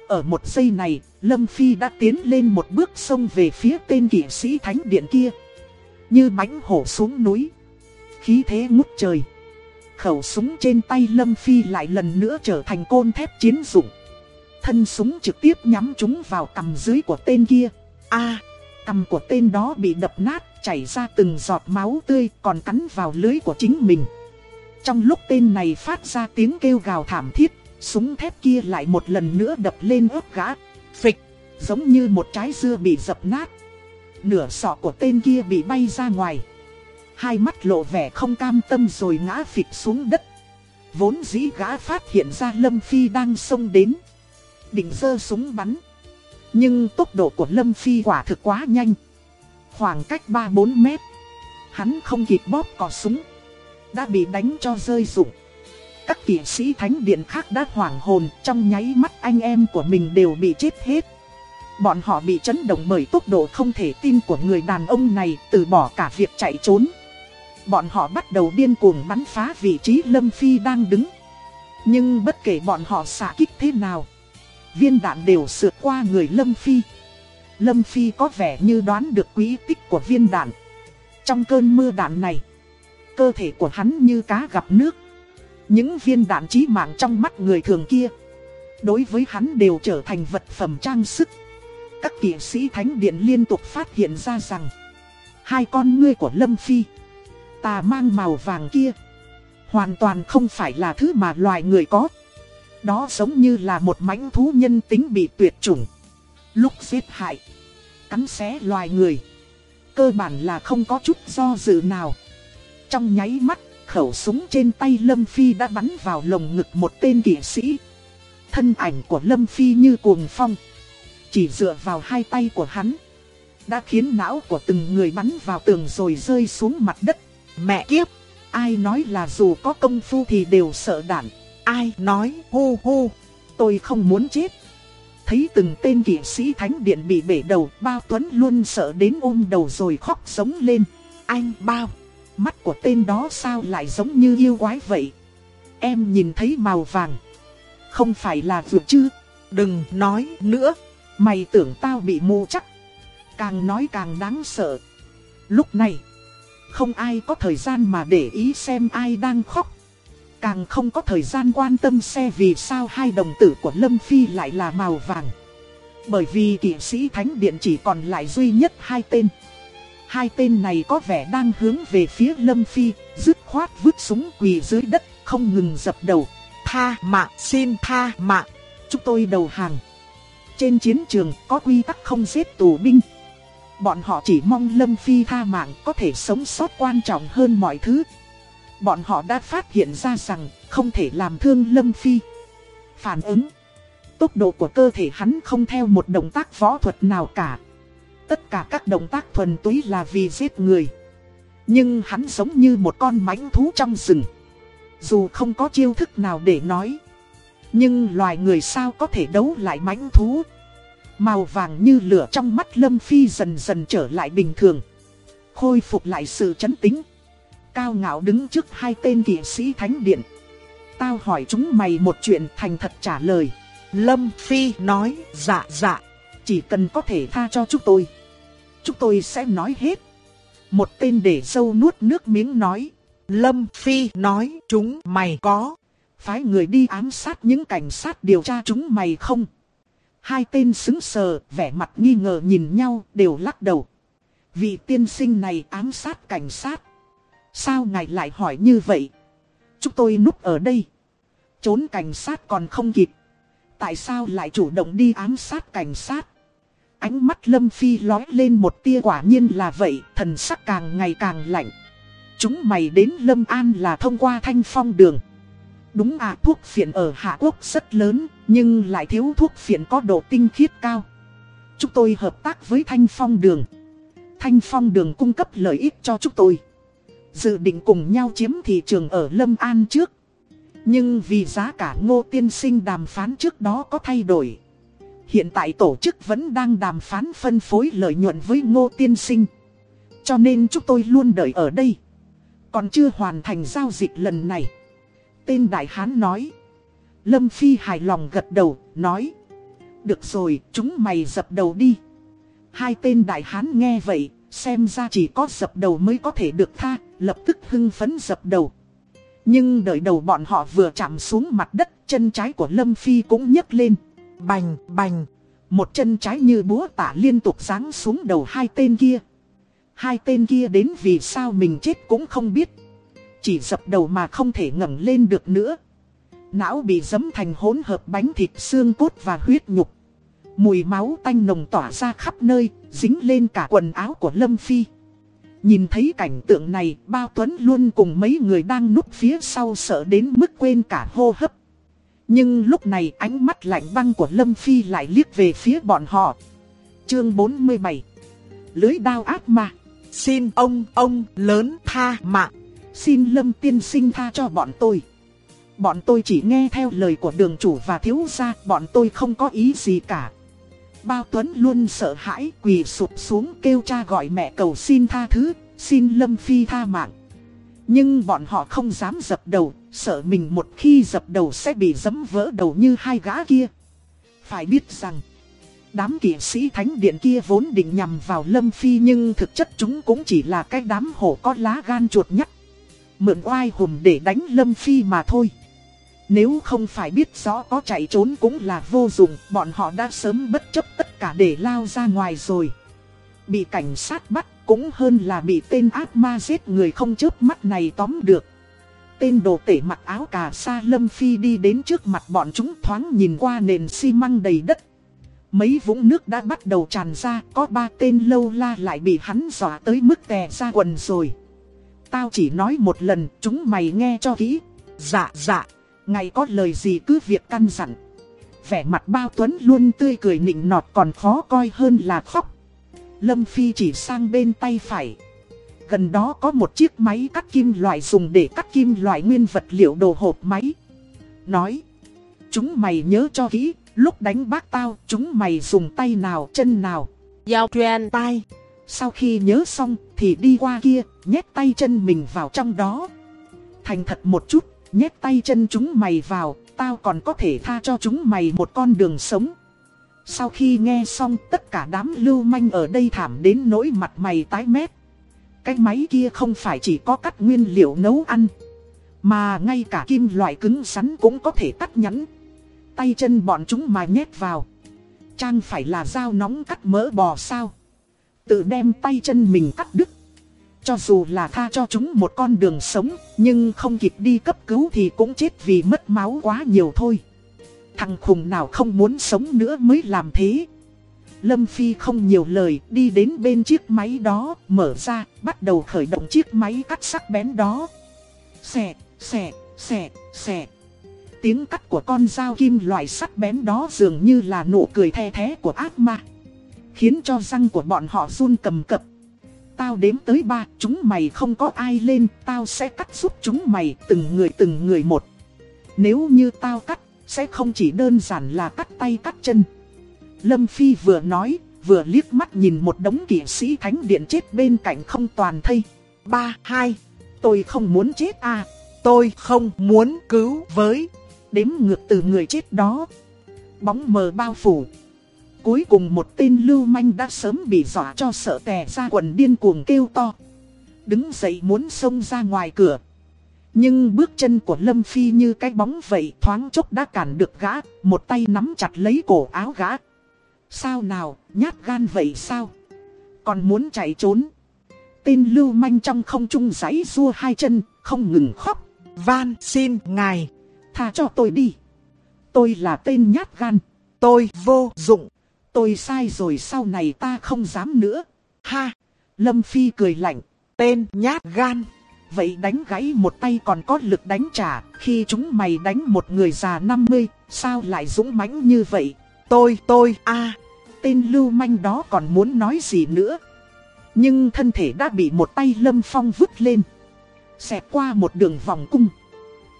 Speaker 1: Ở một giây này, Lâm Phi đã tiến lên một bước sông về phía tên kỵ sĩ thánh điện kia. Như mãnh hổ xuống núi. Khí thế ngút trời. Khẩu súng trên tay Lâm Phi lại lần nữa trở thành côn thép chiến dụng. Thân súng trực tiếp nhắm chúng vào cằm dưới của tên kia. a cằm của tên đó bị đập nát, chảy ra từng giọt máu tươi còn cắn vào lưới của chính mình. Trong lúc tên này phát ra tiếng kêu gào thảm thiết, súng thép kia lại một lần nữa đập lên ớt gã. Phịch, giống như một trái dưa bị dập nát. Nửa sọ của tên kia bị bay ra ngoài. Hai mắt lộ vẻ không cam tâm rồi ngã phịch xuống đất. Vốn dĩ gã phát hiện ra Lâm Phi đang xông đến. Định sơ súng bắn. Nhưng tốc độ của Lâm Phi quả thực quá nhanh. Khoảng cách 3-4 mét. Hắn không kịp bóp cò súng. Đã bị đánh cho rơi rụng. Các kỷ sĩ thánh điện khác đã hoảng hồn trong nháy mắt anh em của mình đều bị chết hết. Bọn họ bị chấn động bởi tốc độ không thể tin của người đàn ông này từ bỏ cả việc chạy trốn. Bọn họ bắt đầu điên cuồng bắn phá vị trí Lâm Phi đang đứng. Nhưng bất kể bọn họ xả kích thế nào, viên đạn đều sượt qua người Lâm Phi. Lâm Phi có vẻ như đoán được quý tích của viên đạn. Trong cơn mưa đạn này, cơ thể của hắn như cá gặp nước. Những viên đạn chí mạng trong mắt người thường kia, đối với hắn đều trở thành vật phẩm trang sức. Các kỵ sĩ thánh điện liên tục phát hiện ra rằng, hai con ngươi của Lâm Phi, tà mang màu vàng kia, hoàn toàn không phải là thứ mà loài người có. Đó giống như là một mãnh thú nhân tính bị tuyệt chủng. Lúc giết hại, cắn xé loài người, cơ bản là không có chút do dự nào. Trong nháy mắt, khẩu súng trên tay Lâm Phi đã bắn vào lồng ngực một tên kỷ sĩ. Thân ảnh của Lâm Phi như cuồng phong. Chỉ dựa vào hai tay của hắn, đã khiến não của từng người bắn vào tường rồi rơi xuống mặt đất. Mẹ kiếp, ai nói là dù có công phu thì đều sợ đạn. Ai nói hô hô, tôi không muốn chết. Thấy từng tên kỵ sĩ thánh điện bị bể đầu, bao tuấn luôn sợ đến ôm đầu rồi khóc sống lên. Anh bao, mắt của tên đó sao lại giống như yêu quái vậy? Em nhìn thấy màu vàng. Không phải là vượt chứ? Đừng nói nữa. Mày tưởng tao bị mù chắc. Càng nói càng đáng sợ. Lúc này, không ai có thời gian mà để ý xem ai đang khóc. Càng không có thời gian quan tâm xe vì sao hai đồng tử của Lâm Phi lại là màu vàng. Bởi vì kỷ sĩ Thánh Điện chỉ còn lại duy nhất hai tên. Hai tên này có vẻ đang hướng về phía Lâm Phi, dứt khoát vứt súng quỳ dưới đất, không ngừng dập đầu. Tha mạng, xin tha mạng, chúng tôi đầu hàng. Trên chiến trường có quy tắc không giết tù binh. Bọn họ chỉ mong Lâm Phi tha mạng có thể sống sót quan trọng hơn mọi thứ. Bọn họ đã phát hiện ra rằng không thể làm thương Lâm Phi. Phản ứng. Tốc độ của cơ thể hắn không theo một động tác võ thuật nào cả. Tất cả các động tác thuần túy là vì giết người. Nhưng hắn giống như một con mãnh thú trong rừng. Dù không có chiêu thức nào để nói. Nhưng loài người sao có thể đấu lại mãnh thú. Màu vàng như lửa trong mắt Lâm Phi dần dần trở lại bình thường. Khôi phục lại sự chấn tĩnh. Cao ngạo đứng trước hai tên kỵ sĩ thánh điện. Tao hỏi chúng mày một chuyện thành thật trả lời. Lâm Phi nói dạ dạ. Chỉ cần có thể tha cho chúng tôi. Chúng tôi sẽ nói hết. Một tên để sâu nuốt nước miếng nói. Lâm Phi nói chúng mày có. Phái người đi ám sát những cảnh sát điều tra chúng mày không. Hai tên xứng sờ, vẻ mặt nghi ngờ nhìn nhau, đều lắc đầu. Vị tiên sinh này ám sát cảnh sát. Sao ngài lại hỏi như vậy? Chúng tôi núp ở đây. Trốn cảnh sát còn không kịp. Tại sao lại chủ động đi ám sát cảnh sát? Ánh mắt Lâm Phi lói lên một tia quả nhiên là vậy, thần sắc càng ngày càng lạnh. Chúng mày đến Lâm An là thông qua thanh phong đường. Đúng à thuốc phiện ở Hạ Quốc rất lớn, nhưng lại thiếu thuốc phiện có độ tinh khiết cao. Chúng tôi hợp tác với thanh phong đường. Thanh phong đường cung cấp lợi ích cho chúng tôi. Dự định cùng nhau chiếm thị trường ở Lâm An trước. Nhưng vì giá cả ngô tiên sinh đàm phán trước đó có thay đổi. Hiện tại tổ chức vẫn đang đàm phán phân phối lợi nhuận với ngô tiên sinh. Cho nên chúng tôi luôn đợi ở đây. Còn chưa hoàn thành giao dịch lần này. Tên Đại Hán nói. Lâm Phi hài lòng gật đầu, nói. Được rồi, chúng mày dập đầu đi. Hai tên Đại Hán nghe vậy, xem ra chỉ có dập đầu mới có thể được tha, lập tức hưng phấn dập đầu. Nhưng đợi đầu bọn họ vừa chạm xuống mặt đất, chân trái của Lâm Phi cũng nhấc lên. Bành, bành, một chân trái như búa tả liên tục giáng xuống đầu hai tên kia. Hai tên kia đến vì sao mình chết cũng không biết. Chỉ dập đầu mà không thể ngẩng lên được nữa. Não bị dấm thành hỗn hợp bánh thịt xương cốt và huyết nhục. Mùi máu tanh nồng tỏa ra khắp nơi, dính lên cả quần áo của Lâm Phi. Nhìn thấy cảnh tượng này, Bao Tuấn luôn cùng mấy người đang núp phía sau sợ đến mức quên cả hô hấp. Nhưng lúc này ánh mắt lạnh băng của Lâm Phi lại liếc về phía bọn họ. Chương 47 Lưới đao ác mà,
Speaker 2: Xin ông, ông lớn tha mạng.
Speaker 1: Xin Lâm tiên sinh tha cho bọn tôi. Bọn tôi chỉ nghe theo lời của đường chủ và thiếu gia, bọn tôi không có ý gì cả. Bao Tuấn luôn sợ hãi quỳ sụp xuống kêu cha gọi mẹ cầu xin tha thứ, xin Lâm Phi tha mạng. Nhưng bọn họ không dám dập đầu, sợ mình một khi dập đầu sẽ bị dấm vỡ đầu như hai gã kia. Phải biết rằng, đám kỷ sĩ thánh điện kia vốn định nhằm vào Lâm Phi nhưng thực chất chúng cũng chỉ là cái đám hổ có lá gan chuột nhắt. Mượn oai hùm để đánh Lâm Phi mà thôi. Nếu không phải biết rõ có chạy trốn cũng là vô dụng, bọn họ đã sớm bất chấp tất cả để lao ra ngoài rồi. Bị cảnh sát bắt cũng hơn là bị tên ác ma giết người không chớp mắt này tóm được. Tên đồ tể mặc áo cà sa lâm phi đi đến trước mặt bọn chúng thoáng nhìn qua nền xi măng đầy đất. Mấy vũng nước đã bắt đầu tràn ra, có ba tên lâu la lại bị hắn dọa tới mức tè ra quần rồi. Tao chỉ nói một lần, chúng mày nghe cho kỹ. Dạ dạ, ngày có lời gì cứ việc căn dặn. Vẻ mặt bao tuấn luôn tươi cười nịnh nọt còn khó coi hơn là khóc. Lâm Phi chỉ sang bên tay phải. Gần đó có một chiếc máy cắt kim loại dùng để cắt kim loại nguyên vật liệu đồ hộp máy. Nói. Chúng mày nhớ cho kỹ, lúc đánh bác tao, chúng mày dùng tay nào, chân nào.
Speaker 2: Giao truyền tay.
Speaker 1: Sau khi nhớ xong, thì đi qua kia, nhét tay chân mình vào trong đó. Thành thật một chút, nhét tay chân chúng mày vào, tao còn có thể tha cho chúng mày một con đường sống. Sau khi nghe xong tất cả đám lưu manh ở đây thảm đến nỗi mặt mày tái mét. Cái máy kia không phải chỉ có cắt nguyên liệu nấu ăn. Mà ngay cả kim loại cứng rắn cũng có thể cắt nhẵn. Tay chân bọn chúng mà nhét vào. Trang phải là dao nóng cắt mỡ bò sao. Tự đem tay chân mình cắt đứt. Cho dù là tha cho chúng một con đường sống, nhưng không kịp đi cấp cứu thì cũng chết vì mất máu quá nhiều thôi. Thằng khùng nào không muốn sống nữa mới làm thế. Lâm Phi không nhiều lời, đi đến bên chiếc máy đó, mở ra, bắt đầu khởi động chiếc máy cắt sắc bén đó. Xẹt, xẹt, xẹt, xẹt. Tiếng cắt của con dao kim loại sắt bén đó dường như là nụ cười the thế của ác ma. Khiến cho răng của bọn họ run cầm cập. Tao đếm tới ba, chúng mày không có ai lên, tao sẽ cắt giúp chúng mày từng người từng người một. Nếu như tao cắt, sẽ không chỉ đơn giản là cắt tay cắt chân. Lâm Phi vừa nói, vừa liếc mắt nhìn một đống kỵ sĩ thánh điện chết bên cạnh không toàn thây. Ba, hai, tôi không muốn chết à, tôi không muốn cứu với. Đếm ngược từ người chết đó. Bóng mờ bao phủ. Cuối cùng một tên lưu manh đã sớm bị dọa cho sợ tè ra quần điên cuồng kêu to. Đứng dậy muốn xông ra ngoài cửa. Nhưng bước chân của Lâm Phi như cái bóng vậy thoáng chốc đã cản được gã, một tay nắm chặt lấy cổ áo gã. Sao nào, nhát gan vậy sao? Còn muốn chạy trốn? Tên lưu manh trong không trung giấy rua hai chân, không ngừng khóc.
Speaker 2: Van xin ngài.
Speaker 1: Tha cho tôi đi. Tôi là tên nhát gan.
Speaker 2: Tôi vô dụng.
Speaker 1: Tôi sai rồi sau này ta không dám nữa.
Speaker 2: Ha.
Speaker 1: Lâm Phi cười lạnh.
Speaker 2: Tên nhát gan.
Speaker 1: Vậy đánh gãy một tay còn có lực đánh trả. Khi chúng mày đánh một người già 50, sao lại dũng mãnh như vậy?
Speaker 2: Tôi, tôi, a
Speaker 1: Tên lưu manh đó còn muốn nói gì nữa? Nhưng thân thể đã bị một tay Lâm Phong vứt lên. Xẹt qua một đường vòng cung.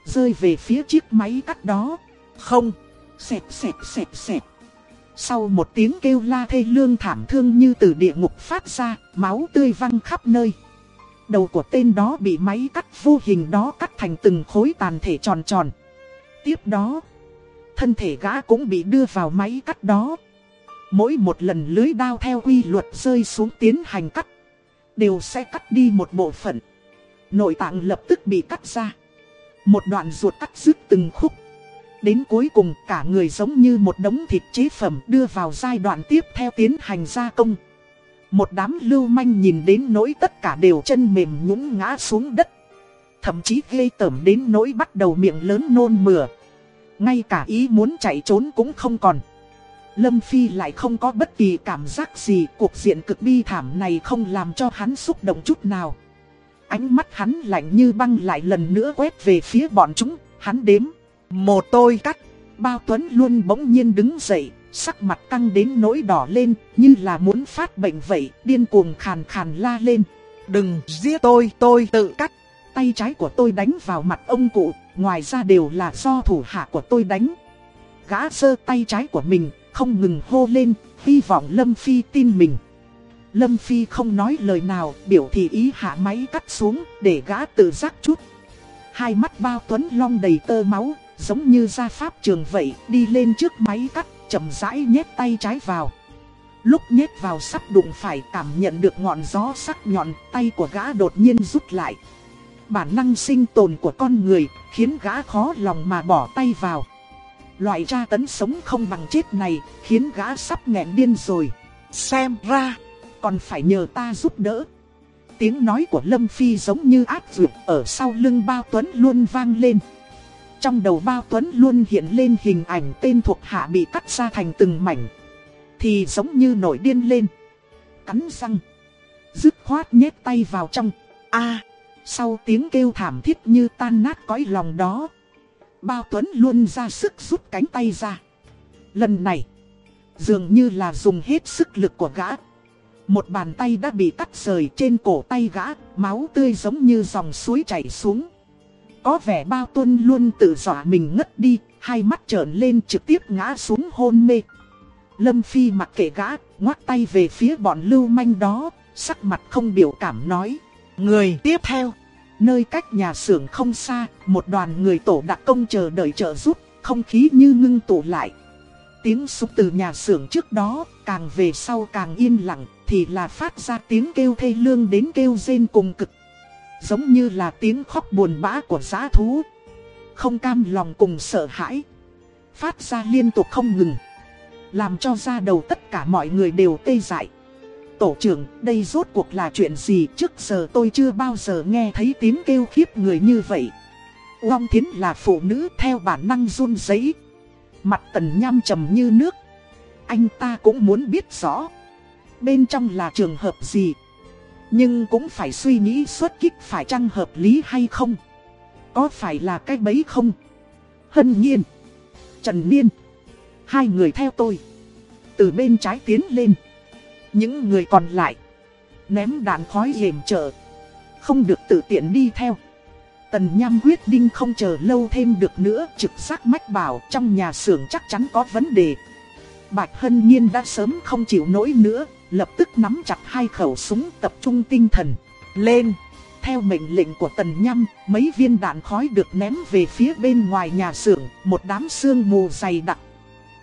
Speaker 1: Rơi về phía chiếc máy cắt đó.
Speaker 2: Không.
Speaker 1: Xẹt xẹt xẹt xẹt. Sau một tiếng kêu la thê lương thảm thương như từ địa ngục phát ra, máu tươi văng khắp nơi. Đầu của tên đó bị máy cắt vô hình đó cắt thành từng khối tàn thể tròn tròn. Tiếp đó, thân thể gã cũng bị đưa vào máy cắt đó. Mỗi một lần lưới đao theo quy luật rơi xuống tiến hành cắt, đều sẽ cắt đi một bộ phận. Nội tạng lập tức bị cắt ra. Một đoạn ruột cắt rứt từng khúc. Đến cuối cùng cả người giống như một đống thịt chế phẩm đưa vào giai đoạn tiếp theo tiến hành gia công. Một đám lưu manh nhìn đến nỗi tất cả đều chân mềm nhũng ngã xuống đất. Thậm chí ghê tởm đến nỗi bắt đầu miệng lớn nôn mửa. Ngay cả ý muốn chạy trốn cũng không còn. Lâm Phi lại không có bất kỳ cảm giác gì, Cuộc diện cực bi thảm này không làm cho hắn xúc động chút nào Ánh mắt hắn lạnh như băng lại lần nữa quét về phía bọn chúng, Hắn đếm
Speaker 2: một tôi cắt
Speaker 1: Bao Tuấn luôn bỗng nhiên đứng dậy Sắc mặt căng đến nỗi đỏ lên Như là muốn phát bệnh vậy Điên cuồng khàn khàn la lên
Speaker 2: Đừng giết tôi, tôi tự cắt
Speaker 1: Tay trái của tôi đánh vào mặt ông cụ Ngoài ra đều là do thủ hạ của tôi đánh Gã sơ tay trái của mình không ngừng hô lên, hy vọng Lâm Phi tin mình. Lâm Phi không nói lời nào, biểu thị ý hạ máy cắt xuống, để gã tự giác chút. Hai mắt bao tuấn long đầy tơ máu, giống như ra pháp trường vậy, đi lên trước máy cắt, chậm rãi nhét tay trái vào. Lúc nhét vào sắp đụng phải cảm nhận được ngọn gió sắc nhọn, tay của gã đột nhiên rút lại. Bản năng sinh tồn của con người, khiến gã khó lòng mà bỏ tay vào. Loại tra tấn sống không bằng chết này khiến gã sắp nghẹn điên rồi.
Speaker 2: Xem ra,
Speaker 1: còn phải nhờ ta giúp đỡ. Tiếng nói của Lâm Phi giống như ác vượt ở sau lưng Bao Tuấn luôn vang lên. Trong đầu Bao Tuấn luôn hiện lên hình ảnh tên thuộc hạ bị cắt ra thành từng mảnh. Thì giống như nổi điên lên. Cắn răng. Dứt khoát nhét tay vào trong. a sau tiếng kêu thảm thiết như tan nát cõi lòng đó. Bao Tuấn luôn ra sức rút cánh tay ra. Lần này, dường như là dùng hết sức lực của gã. Một bàn tay đã bị cắt rời trên cổ tay gã, máu tươi giống như dòng suối chảy xuống. Có vẻ Bao tuân luôn tự dọa mình ngất đi, hai mắt trợn lên trực tiếp ngã xuống hôn mê. Lâm Phi mặc kệ gã, ngoắt tay về phía bọn lưu manh đó, sắc mặt không biểu cảm nói.
Speaker 2: Người tiếp theo.
Speaker 1: Nơi cách nhà xưởng không xa, một đoàn người tổ đặc công chờ đợi trợ giúp, không khí như ngưng tụ lại. Tiếng súng từ nhà xưởng trước đó, càng về sau càng yên lặng, thì là phát ra tiếng kêu thê lương đến kêu rên cùng cực. Giống như là tiếng khóc buồn bã của giá thú. Không cam lòng cùng sợ hãi. Phát ra liên tục không ngừng. Làm cho ra đầu tất cả mọi người đều tê dại. Tổ trưởng, đây rốt cuộc là chuyện gì trước giờ tôi chưa bao giờ nghe thấy tiếng kêu khiếp người như vậy. Long Thiến là phụ nữ theo bản năng run rẩy Mặt tần nham trầm như nước. Anh ta cũng muốn biết rõ. Bên trong là trường hợp gì. Nhưng cũng phải suy nghĩ xuất kích phải chăng hợp lý hay không. Có phải là cái bấy không? Hân nhiên. Trần Niên. Hai người theo tôi. Từ bên trái tiến lên. Những người còn lại Ném đạn khói hiểm trở Không được tự tiện đi theo Tần Nham quyết định không chờ lâu thêm được nữa, Trực giác mách bảo trong nhà xưởng chắc chắn có vấn đề Bạch Hân Nhiên đã sớm không chịu nổi nữa Lập tức nắm chặt hai khẩu súng tập trung tinh thần Lên Theo mệnh lệnh của Tần nhâm Mấy viên đạn khói được ném về phía bên ngoài nhà xưởng Một đám sương mù dày đặc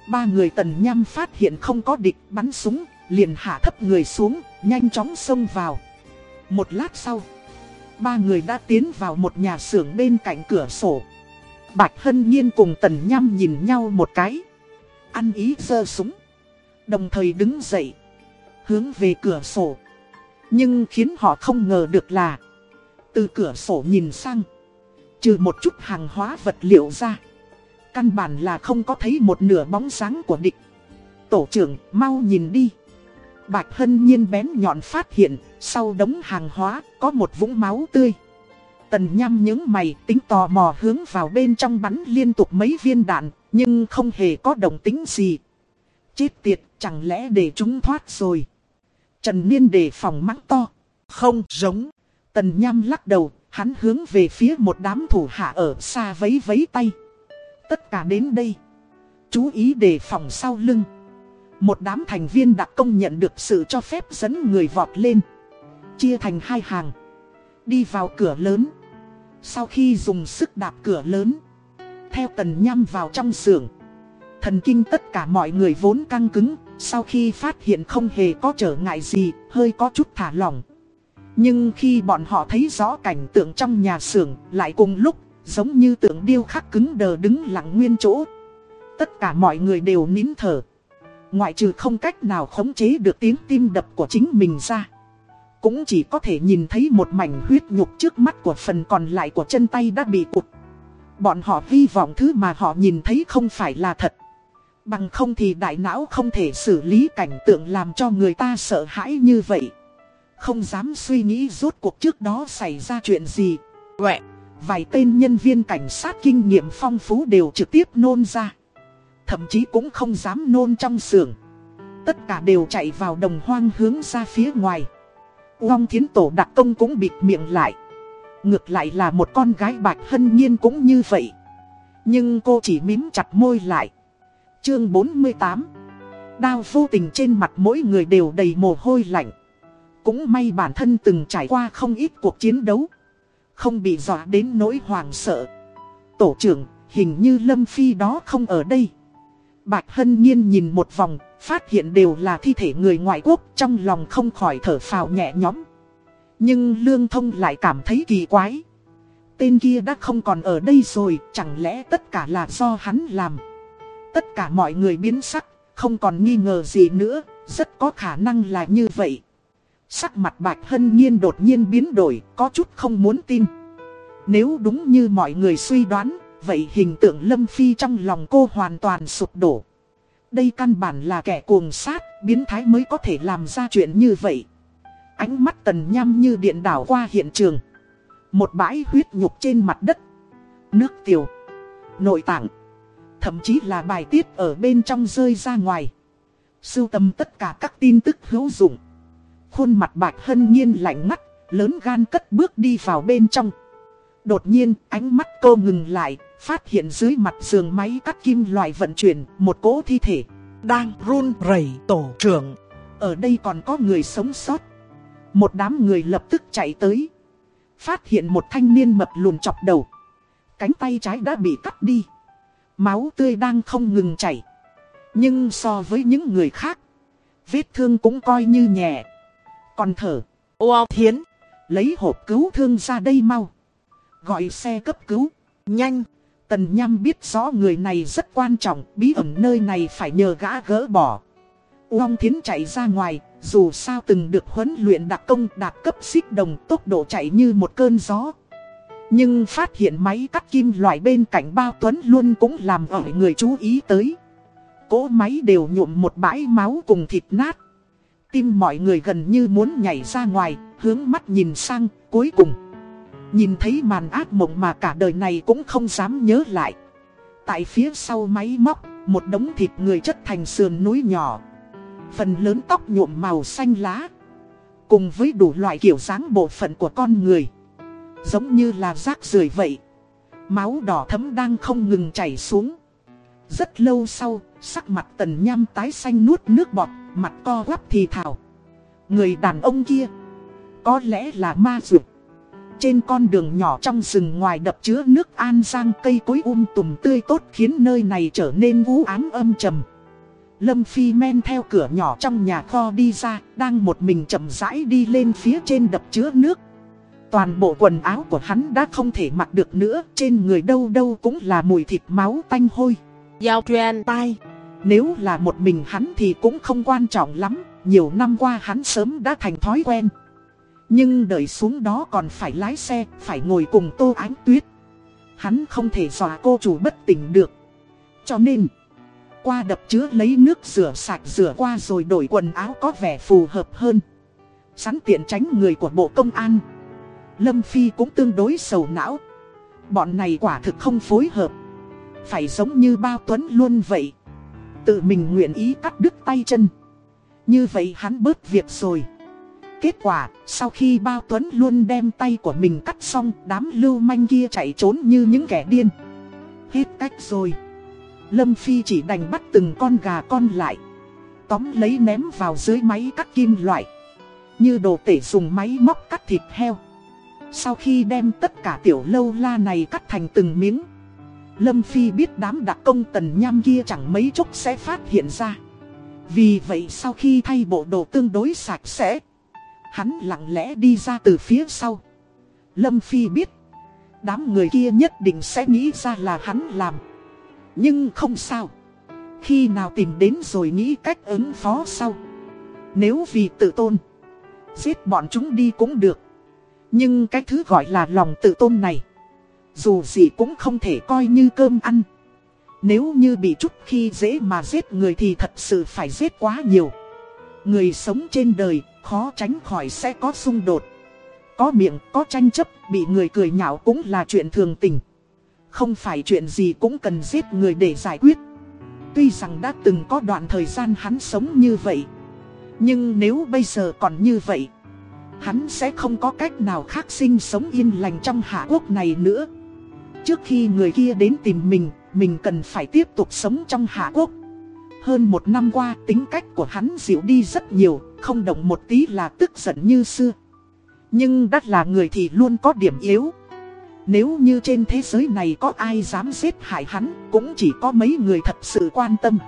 Speaker 1: Ba người Tần nhâm phát hiện không có địch bắn súng liền hạ thấp người xuống, nhanh chóng xông vào. Một lát sau, ba người đã tiến vào một nhà xưởng bên cạnh cửa sổ. Bạch Hân Nhiên cùng Tần nhâm nhìn nhau một cái. Ăn ý giơ súng. Đồng thời đứng dậy, hướng về cửa sổ. Nhưng khiến họ không ngờ được là, từ cửa sổ nhìn sang, trừ một chút hàng hóa vật liệu ra. Căn bản là không có thấy một nửa bóng sáng của địch. Tổ trưởng, mau nhìn đi. Bạch Hân nhiên bén nhọn phát hiện, sau đống hàng hóa, có một vũng máu tươi. Tần nhăm những mày tính tò mò hướng vào bên trong bắn liên tục mấy viên đạn, nhưng không hề có động tính gì. Chết tiệt, chẳng lẽ để chúng thoát rồi. Trần Niên đề phòng mắng to.
Speaker 2: Không giống.
Speaker 1: Tần Nham lắc đầu, hắn hướng về phía một đám thủ hạ ở xa vấy vấy tay. Tất cả đến đây. Chú ý đề phòng sau lưng. Một đám thành viên đặc công nhận được sự cho phép dẫn người vọt lên. Chia thành hai hàng. Đi vào cửa lớn. Sau khi dùng sức đạp cửa lớn. Theo tần nhăm vào trong xưởng. Thần kinh tất cả mọi người vốn căng cứng. Sau khi phát hiện không hề có trở ngại gì, hơi có chút thả lỏng. Nhưng khi bọn họ thấy rõ cảnh tượng trong nhà xưởng, lại cùng lúc, giống như tượng điêu khắc cứng đờ đứng lặng nguyên chỗ. Tất cả mọi người đều nín thở. Ngoại trừ không cách nào khống chế được tiếng tim đập của chính mình ra. Cũng chỉ có thể nhìn thấy một mảnh huyết nhục trước mắt của phần còn lại của chân tay đã bị cụt. Bọn họ hy vọng thứ mà họ nhìn thấy không phải là thật. Bằng không thì đại não không thể xử lý cảnh tượng làm cho người ta sợ hãi như vậy. Không dám suy nghĩ rốt cuộc trước đó xảy ra chuyện gì.
Speaker 2: Quẹ.
Speaker 1: Vài tên nhân viên cảnh sát kinh nghiệm phong phú đều trực tiếp nôn ra. Thậm chí cũng không dám nôn trong xưởng. Tất cả đều chạy vào đồng hoang hướng ra phía ngoài. Long thiến tổ đặc công cũng bịt miệng lại. Ngược lại là một con gái bạch hân nhiên cũng như vậy. Nhưng cô chỉ mím chặt môi lại. Chương 48 Đao vô tình trên mặt mỗi người đều đầy mồ hôi lạnh. Cũng may bản thân từng trải qua không ít cuộc chiến đấu. Không bị dọa đến nỗi hoàng sợ. Tổ trưởng, hình như Lâm Phi đó không ở đây. Bạch Hân Nhiên nhìn một vòng, phát hiện đều là thi thể người ngoại quốc trong lòng không khỏi thở phào nhẹ nhõm. Nhưng Lương Thông lại cảm thấy kỳ quái. Tên kia đã không còn ở đây rồi, chẳng lẽ tất cả là do hắn làm. Tất cả mọi người biến sắc, không còn nghi ngờ gì nữa, rất có khả năng là như vậy. Sắc mặt Bạch Hân Nhiên đột nhiên biến đổi, có chút không muốn tin. Nếu đúng như mọi người suy đoán, vậy hình tượng Lâm Phi trong lòng cô hoàn toàn sụp đổ. Đây căn bản là kẻ cuồng sát, biến thái mới có thể làm ra chuyện như vậy. Ánh mắt tần nhăm như điện đảo qua hiện trường. Một bãi huyết nhục trên mặt đất. Nước tiểu. Nội tạng. Thậm chí là bài tiết ở bên trong rơi ra ngoài. Sưu tầm tất cả các tin tức hữu dụng. Khuôn mặt bạch hân nhiên lạnh ngắt, lớn gan cất bước đi vào bên trong. Đột nhiên, ánh mắt cô ngừng lại, phát hiện dưới mặt giường máy cắt kim loại vận chuyển, một cỗ thi thể.
Speaker 2: Đang run rẩy tổ trưởng.
Speaker 1: Ở đây còn có người sống sót. Một đám người lập tức chạy tới. Phát hiện một thanh niên mập lùn chọc đầu. Cánh tay trái đã bị cắt đi. Máu tươi đang không ngừng chảy. Nhưng so với những người khác, vết thương cũng coi như nhẹ. Còn thở,
Speaker 2: Ô thiến,
Speaker 1: lấy hộp cứu thương ra đây mau. Gọi xe cấp cứu,
Speaker 2: nhanh.
Speaker 1: Tần Nham biết rõ người này rất quan trọng, bí ẩn nơi này phải nhờ gã gỡ bỏ. Uông Thiến chạy ra ngoài, dù sao từng được huấn luyện đặc công đạt cấp xích đồng tốc độ chạy như một cơn gió. Nhưng phát hiện máy cắt kim loại bên cạnh bao tuấn luôn cũng làm ở người chú ý tới. Cỗ máy đều nhuộm một bãi máu cùng thịt nát. Tim mọi người gần như muốn nhảy ra ngoài, hướng mắt nhìn sang, cuối cùng. Nhìn thấy màn ác mộng mà cả đời này cũng không dám nhớ lại. Tại phía sau máy móc, một đống thịt người chất thành sườn núi nhỏ. Phần lớn tóc nhuộm màu xanh lá. Cùng với đủ loại kiểu dáng bộ phận của con người. Giống như là rác rưởi vậy. Máu đỏ thấm đang không ngừng chảy xuống. Rất lâu sau, sắc mặt tần nham tái xanh nuốt nước bọt, mặt co quắp thì thào. Người đàn ông kia, có lẽ là ma dược. Trên con đường nhỏ trong rừng ngoài đập chứa nước an giang cây cối um tùm tươi tốt khiến nơi này trở nên vũ ám âm trầm. Lâm Phi men theo cửa nhỏ trong nhà kho đi ra, đang một mình chậm rãi đi lên phía trên đập chứa nước. Toàn bộ quần áo của hắn đã không thể mặc được nữa, trên người đâu đâu cũng là mùi thịt máu tanh hôi.
Speaker 2: Giao truyền tai.
Speaker 1: Nếu là một mình hắn thì cũng không quan trọng lắm, nhiều năm qua hắn sớm đã thành thói quen. Nhưng đợi xuống đó còn phải lái xe, phải ngồi cùng Tô Ánh Tuyết. Hắn không thể dọa cô chủ bất tỉnh được. Cho nên, qua đập chứa lấy nước rửa sạch rửa qua rồi đổi quần áo có vẻ phù hợp hơn. Sẵn tiện tránh người của Bộ Công an. Lâm Phi cũng tương đối sầu não. Bọn này quả thực không phối hợp. Phải giống như bao tuấn luôn vậy. Tự mình nguyện ý cắt đứt tay chân. Như vậy hắn bớt việc rồi. Kết quả, sau khi bao tuấn luôn đem tay của mình cắt xong, đám lưu manh kia chạy trốn như những kẻ điên. Hết cách rồi. Lâm Phi chỉ đành bắt từng con gà con lại. Tóm lấy ném vào dưới máy cắt kim loại. Như đồ tể dùng máy móc cắt thịt heo. Sau khi đem tất cả tiểu lâu la này cắt thành từng miếng. Lâm Phi biết đám đặc công tần nham kia chẳng mấy chốc sẽ phát hiện ra. Vì vậy sau khi thay bộ đồ tương đối sạch sẽ, hắn lặng lẽ đi ra từ phía sau. Lâm Phi biết, đám người kia nhất định sẽ nghĩ ra là hắn làm. Nhưng không sao. Khi nào tìm đến rồi nghĩ cách ứng phó sau. Nếu vì tự tôn, giết bọn chúng đi cũng được. Nhưng cái thứ gọi là lòng tự tôn này, dù gì cũng không thể coi như cơm ăn. Nếu như bị chút khi dễ mà giết người thì thật sự phải giết quá nhiều. Người sống trên đời, khó tránh khỏi sẽ có xung đột. Có miệng, có tranh chấp, bị người cười nhạo cũng là chuyện thường tình. Không phải chuyện gì cũng cần giết người để giải quyết. Tuy rằng đã từng có đoạn thời gian hắn sống như vậy. Nhưng nếu bây giờ còn như vậy, hắn sẽ không có cách nào khác sinh sống yên lành trong hạ quốc này nữa. Trước khi người kia đến tìm mình, mình cần phải tiếp tục sống trong Hạ Quốc. Hơn một năm qua tính cách của hắn dịu đi rất nhiều, không động một tí là tức giận như xưa. Nhưng đắt là người thì luôn có điểm yếu. Nếu như trên thế giới này có ai dám giết hại hắn, cũng chỉ có mấy người thật sự quan tâm.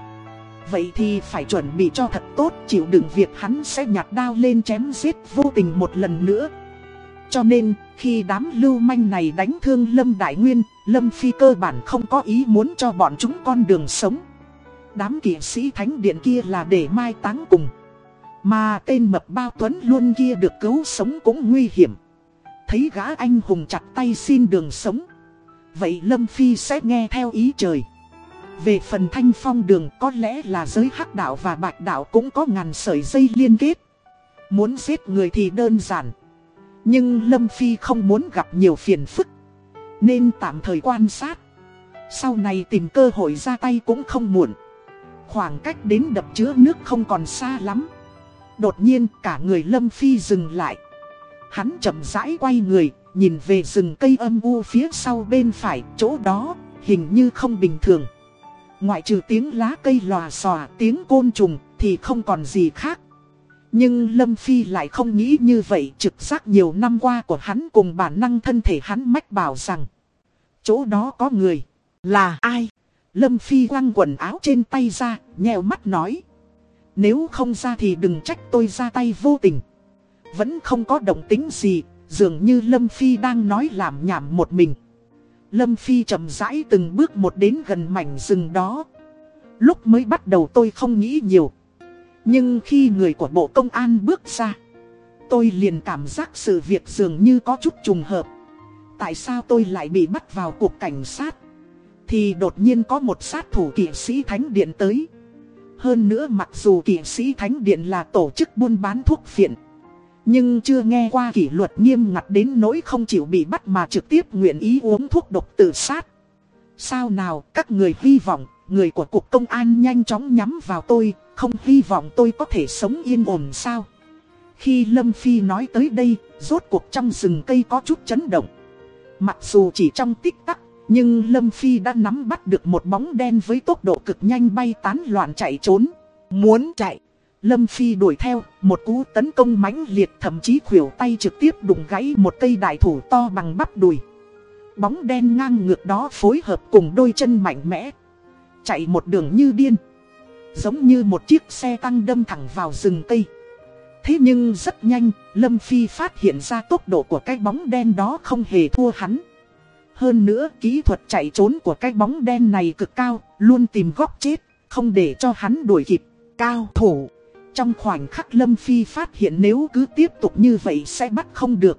Speaker 1: Vậy thì phải chuẩn bị cho thật tốt, chịu đựng việc hắn sẽ nhặt đao lên chém giết vô tình một lần nữa. Cho nên, khi đám lưu manh này đánh thương Lâm Đại Nguyên, Lâm Phi cơ bản không có ý muốn cho bọn chúng con đường sống. Đám kỷ sĩ thánh điện kia là để mai táng cùng. Mà tên mập bao tuấn luôn kia được cứu sống cũng nguy hiểm. Thấy gã anh hùng chặt tay xin đường sống. Vậy Lâm Phi sẽ nghe theo ý trời. Về phần thanh phong đường, có lẽ là giới hắc đạo và bạch đạo cũng có ngàn sợi dây liên kết. Muốn giết người thì đơn giản. Nhưng Lâm Phi không muốn gặp nhiều phiền phức. Nên tạm thời quan sát. Sau này tìm cơ hội ra tay cũng không muộn. Khoảng cách đến đập chứa nước không còn xa lắm. Đột nhiên cả người Lâm Phi dừng lại. Hắn chậm rãi quay người, Nhìn về rừng cây âm u phía sau bên phải, Chỗ đó hình như không bình thường. Ngoại trừ tiếng lá cây lòa xòa tiếng côn trùng Thì không còn gì khác. Nhưng Lâm Phi lại không nghĩ như vậy trực giác nhiều năm qua của hắn cùng bản năng thân thể hắn mách bảo rằng Chỗ đó có người Là ai? Lâm Phi quăng quần áo trên tay ra, nhèo mắt nói Nếu không ra thì đừng trách tôi ra tay vô tình. Vẫn không có động tính gì, dường như Lâm Phi đang nói làm nhảm một mình. Lâm Phi chậm rãi từng bước một đến gần mảnh rừng đó. Lúc mới bắt đầu tôi không nghĩ nhiều. Nhưng khi người của Bộ Công an bước ra, Tôi liền cảm giác sự việc dường như có chút trùng hợp. Tại sao tôi lại bị bắt vào cuộc cảnh sát? Thì đột nhiên có một sát thủ kỵ sĩ Thánh Điện tới. Hơn nữa mặc dù kỵ sĩ Thánh Điện là tổ chức buôn bán thuốc phiện nhưng chưa nghe qua kỷ luật nghiêm ngặt đến nỗi không chịu bị bắt mà trực tiếp nguyện ý uống thuốc độc tự sát. Sao nào, các người hy vọng, người của cục công an nhanh chóng nhắm vào tôi, không hy vọng tôi có thể sống yên ổn sao? Khi Lâm Phi nói tới đây, Rốt cuộc trong rừng cây có chút chấn động. Mặc dù chỉ trong tích tắc, Nhưng Lâm Phi đã nắm bắt được một bóng đen với tốc độ cực nhanh bay tán loạn chạy trốn. Muốn chạy. Lâm Phi đuổi theo Một cú tấn công mãnh liệt thậm chí khuỷu tay trực tiếp đụng gãy một cây đại thủ to bằng bắp đùi Bóng đen ngang ngược đó phối hợp cùng đôi chân mạnh mẽ Chạy một đường như điên Giống như một chiếc xe tăng đâm thẳng vào rừng cây Thế nhưng rất nhanh, Lâm Phi phát hiện ra tốc độ của cái bóng đen đó không hề thua hắn Hơn nữa, kỹ thuật chạy trốn của cái bóng đen này cực cao, luôn tìm góc chết Không để cho hắn đuổi kịp.
Speaker 2: Cao thủ.
Speaker 1: Trong khoảnh khắc Lâm Phi phát hiện nếu cứ tiếp tục như vậy sẽ bắt không được.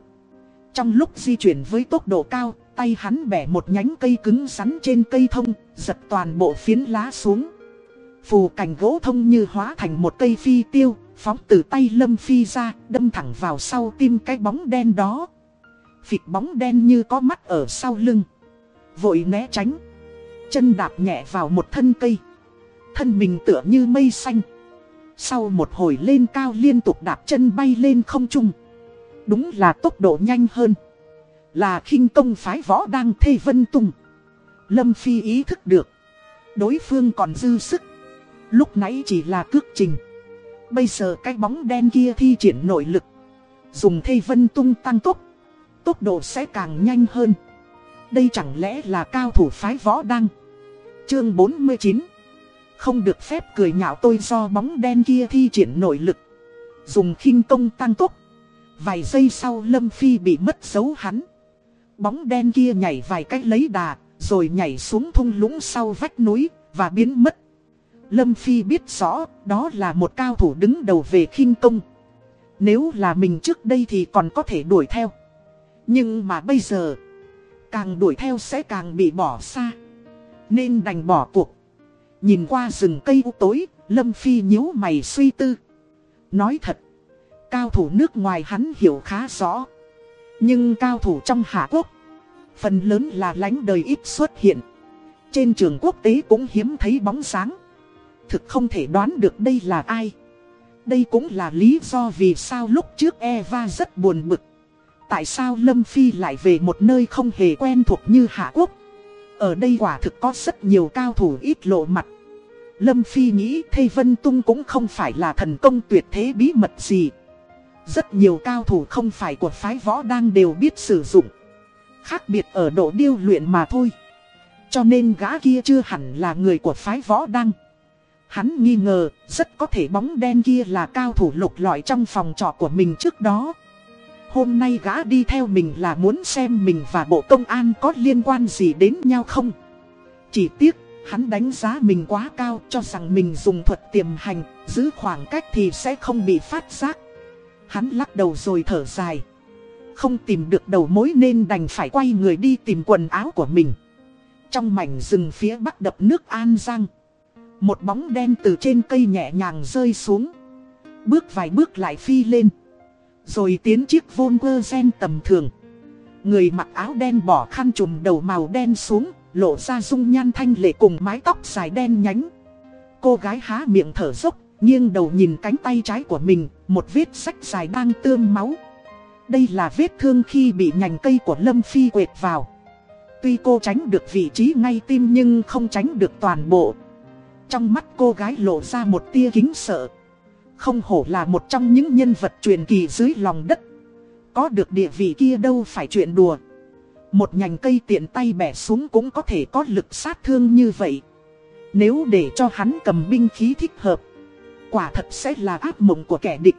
Speaker 1: Trong lúc di chuyển với tốc độ cao, tay hắn bẻ một nhánh cây cứng rắn trên cây thông, giật toàn bộ phiến lá xuống. Phù cành gỗ thông như hóa thành một cây phi tiêu, phóng từ tay Lâm Phi ra, đâm thẳng vào sau tim cái bóng đen đó. Phịt bóng đen như có mắt ở sau lưng. Vội né tránh. Chân đạp nhẹ vào một thân cây. Thân mình tựa như mây xanh. Sau một hồi lên cao liên tục đạp chân bay lên không trung. Đúng là tốc độ nhanh hơn. Là khinh công phái võ đang thê vân tung. Lâm Phi ý thức được. Đối phương còn dư sức. Lúc nãy chỉ là cước trình. Bây giờ cái bóng đen kia thi triển nội lực. Dùng thê vân tung tăng tốc. Tốc độ sẽ càng nhanh hơn. Đây chẳng lẽ là cao thủ phái võ đăng. Chương 49 không được phép cười nhạo tôi do bóng đen kia thi triển nội lực. Dùng khinh công tăng tốc. Vài giây sau Lâm Phi bị mất dấu hắn. Bóng đen kia nhảy vài cách lấy đà, rồi nhảy xuống thung lũng sau vách núi, và biến mất. Lâm Phi biết rõ, đó là một cao thủ đứng đầu về khinh công. Nếu là mình trước đây thì còn có thể đuổi theo. Nhưng mà bây giờ, càng đuổi theo sẽ càng bị bỏ xa. Nên đành bỏ cuộc. Nhìn qua rừng cây u tối, Lâm Phi nhíu mày suy tư. Nói thật, cao thủ nước ngoài hắn hiểu khá rõ. Nhưng cao thủ trong Hạ Quốc, phần lớn là lánh đời ít xuất hiện. Trên trường quốc tế cũng hiếm thấy bóng sáng. Thực không thể đoán được đây là ai. Đây cũng là lý do vì sao lúc trước Eva rất buồn bực. Tại sao Lâm Phi lại về một nơi không hề quen thuộc như Hạ Quốc? Ở đây quả thực có rất nhiều cao thủ ít lộ mặt. Lâm Phi nghĩ Thây Vân Tung cũng không phải là thần công tuyệt thế bí mật gì. Rất nhiều cao thủ không phải của phái võ đang đều biết sử dụng. Khác biệt ở độ điêu luyện mà thôi. Cho nên gã kia chưa hẳn là người của phái võ đăng. Hắn nghi ngờ, rất có thể bóng đen kia là cao thủ lục lọi trong phòng trọ của mình trước đó. Hôm nay gã đi theo mình là muốn xem mình và bộ công an có liên quan gì đến nhau không. Chỉ tiếc, hắn đánh giá mình quá cao cho rằng mình dùng thuật tiềm hành, giữ khoảng cách thì sẽ không bị phát giác. Hắn lắc đầu rồi thở dài. Không tìm được đầu mối nên đành phải quay người đi tìm quần áo của mình. Trong mảnh rừng phía bắc đập nước An Giang. Một bóng đen từ trên cây nhẹ nhàng rơi xuống. Bước vài bước lại phi lên. Rồi tiến chiếc Volkswagen tầm thường. Người mặc áo đen bỏ khăn trùm đầu màu đen xuống, lộ ra dung nhan thanh lệ cùng mái tóc dài đen nhánh. Cô gái há miệng thở dốc, nghiêng đầu nhìn cánh tay trái của mình, một vết sách dài đang tươm máu. Đây là vết thương khi bị nhành cây của Lâm Phi quệt vào. Tuy cô tránh được vị trí ngay tim nhưng không tránh được toàn bộ. Trong mắt cô gái lộ ra một tia kính sợ. Không hổ là một trong những nhân vật truyền kỳ dưới lòng đất. Có được địa vị kia đâu phải chuyện đùa. Một nhành cây tiện tay bẻ xuống cũng có thể có lực sát thương như vậy. Nếu để cho hắn cầm binh khí thích hợp, quả thật sẽ là ác mộng của kẻ địch.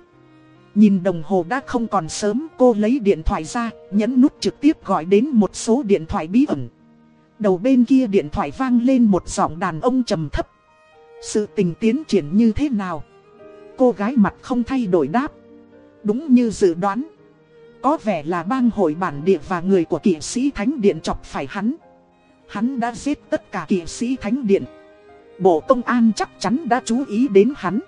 Speaker 1: Nhìn đồng hồ đã không còn sớm cô lấy điện thoại ra, nhấn nút trực tiếp gọi đến một số điện thoại bí ẩn. Đầu bên kia điện thoại vang lên một giọng đàn ông trầm thấp. Sự tình tiến triển như thế nào? Cô gái mặt không thay đổi đáp. Đúng như dự đoán. Có vẻ là bang hội bản địa và người của kỵ sĩ Thánh Điện chọc phải hắn. Hắn đã giết tất cả kỵ sĩ Thánh Điện. Bộ công an chắc chắn đã chú ý đến hắn.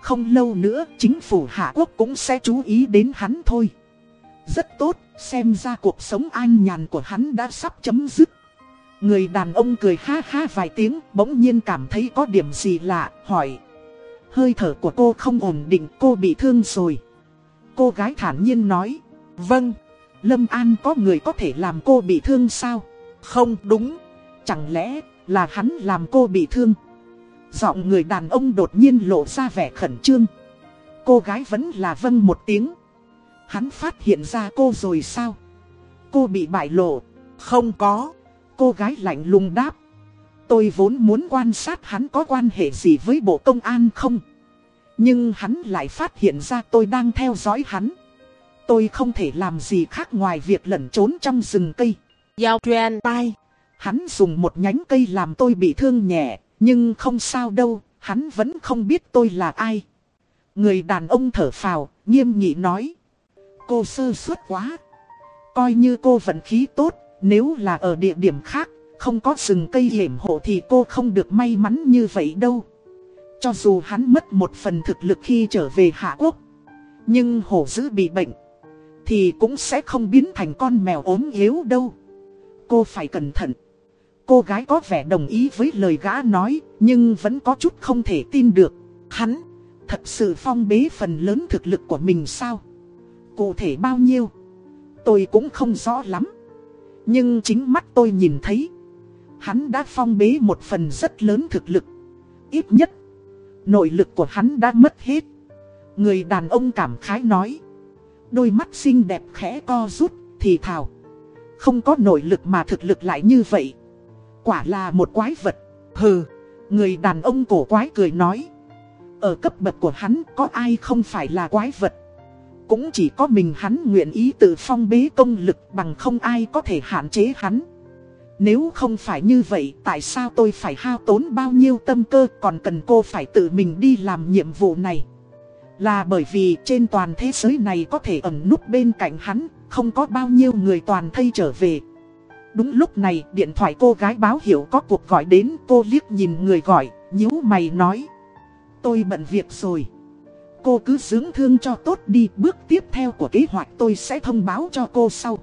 Speaker 1: Không lâu nữa chính phủ Hạ Quốc cũng sẽ chú ý đến hắn thôi. Rất tốt, xem ra cuộc sống an nhàn của hắn đã sắp chấm dứt. Người đàn ông cười ha ha vài tiếng, bỗng nhiên cảm thấy có điểm gì lạ, hỏi. Hơi thở của cô không ổn định, cô bị thương rồi. Cô gái thản nhiên nói. Vâng, Lâm An có người có thể làm cô bị thương sao? Không đúng, chẳng lẽ là hắn làm cô bị thương? Giọng người đàn ông đột nhiên lộ ra vẻ khẩn trương. Cô gái vẫn là vâng một tiếng. Hắn phát hiện ra cô rồi sao? Cô bị bại lộ. Không có. Cô gái lạnh lùng đáp. Tôi vốn muốn quan sát hắn có quan hệ gì với bộ công an không? Nhưng hắn lại phát hiện ra tôi đang theo dõi hắn. Tôi không thể làm gì khác ngoài việc lẩn trốn trong rừng cây.
Speaker 2: Giao truyền tai.
Speaker 1: Hắn dùng một nhánh cây làm tôi bị thương nhẹ, Nhưng không sao đâu, hắn vẫn không biết tôi là ai. Người đàn ông thở phào, nghiêm nghị nói. Cô sơ suất quá. Coi như cô vận khí tốt, nếu là ở địa điểm khác, không có rừng cây hiểm hộ thì cô không được may mắn như vậy đâu. Cho dù hắn mất một phần thực lực khi trở về Hạ Quốc, nhưng hổ dữ bị bệnh, thì cũng sẽ không biến thành con mèo ốm yếu đâu. Cô phải cẩn thận. Cô gái có vẻ đồng ý với lời gã nói, nhưng vẫn có chút không thể tin được. Hắn, thật sự phong bế phần lớn thực lực của mình sao? Cụ thể bao nhiêu? Tôi cũng không rõ lắm. Nhưng chính mắt tôi nhìn thấy. Hắn đã phong bế một phần rất lớn thực lực. Ít nhất, nội lực của hắn đã mất hết. Người đàn ông cảm khái nói. Đôi mắt xinh đẹp khẽ co rút, thì thào. Không có nội lực mà thực lực lại như vậy. Quả là một quái vật. Hừ, người đàn ông cổ quái cười nói. Ở cấp bậc của hắn có ai không phải là quái vật. Cũng chỉ có mình hắn nguyện ý tự phong bế công lực bằng không ai có thể hạn chế hắn. Nếu không phải như vậy tại sao tôi phải hao tốn bao nhiêu tâm cơ còn cần cô phải tự mình đi làm nhiệm vụ này. Là bởi vì trên toàn thế giới này có thể ẩn núp bên cạnh hắn, không có bao nhiêu người toàn thây trở về. Đúng lúc này điện thoại cô gái báo hiệu có cuộc gọi đến cô liếc nhìn người gọi, nhíu mày nói. Tôi bận việc rồi. Cô cứ dưỡng thương cho tốt đi, bước tiếp theo của kế hoạch tôi sẽ thông báo cho cô sau.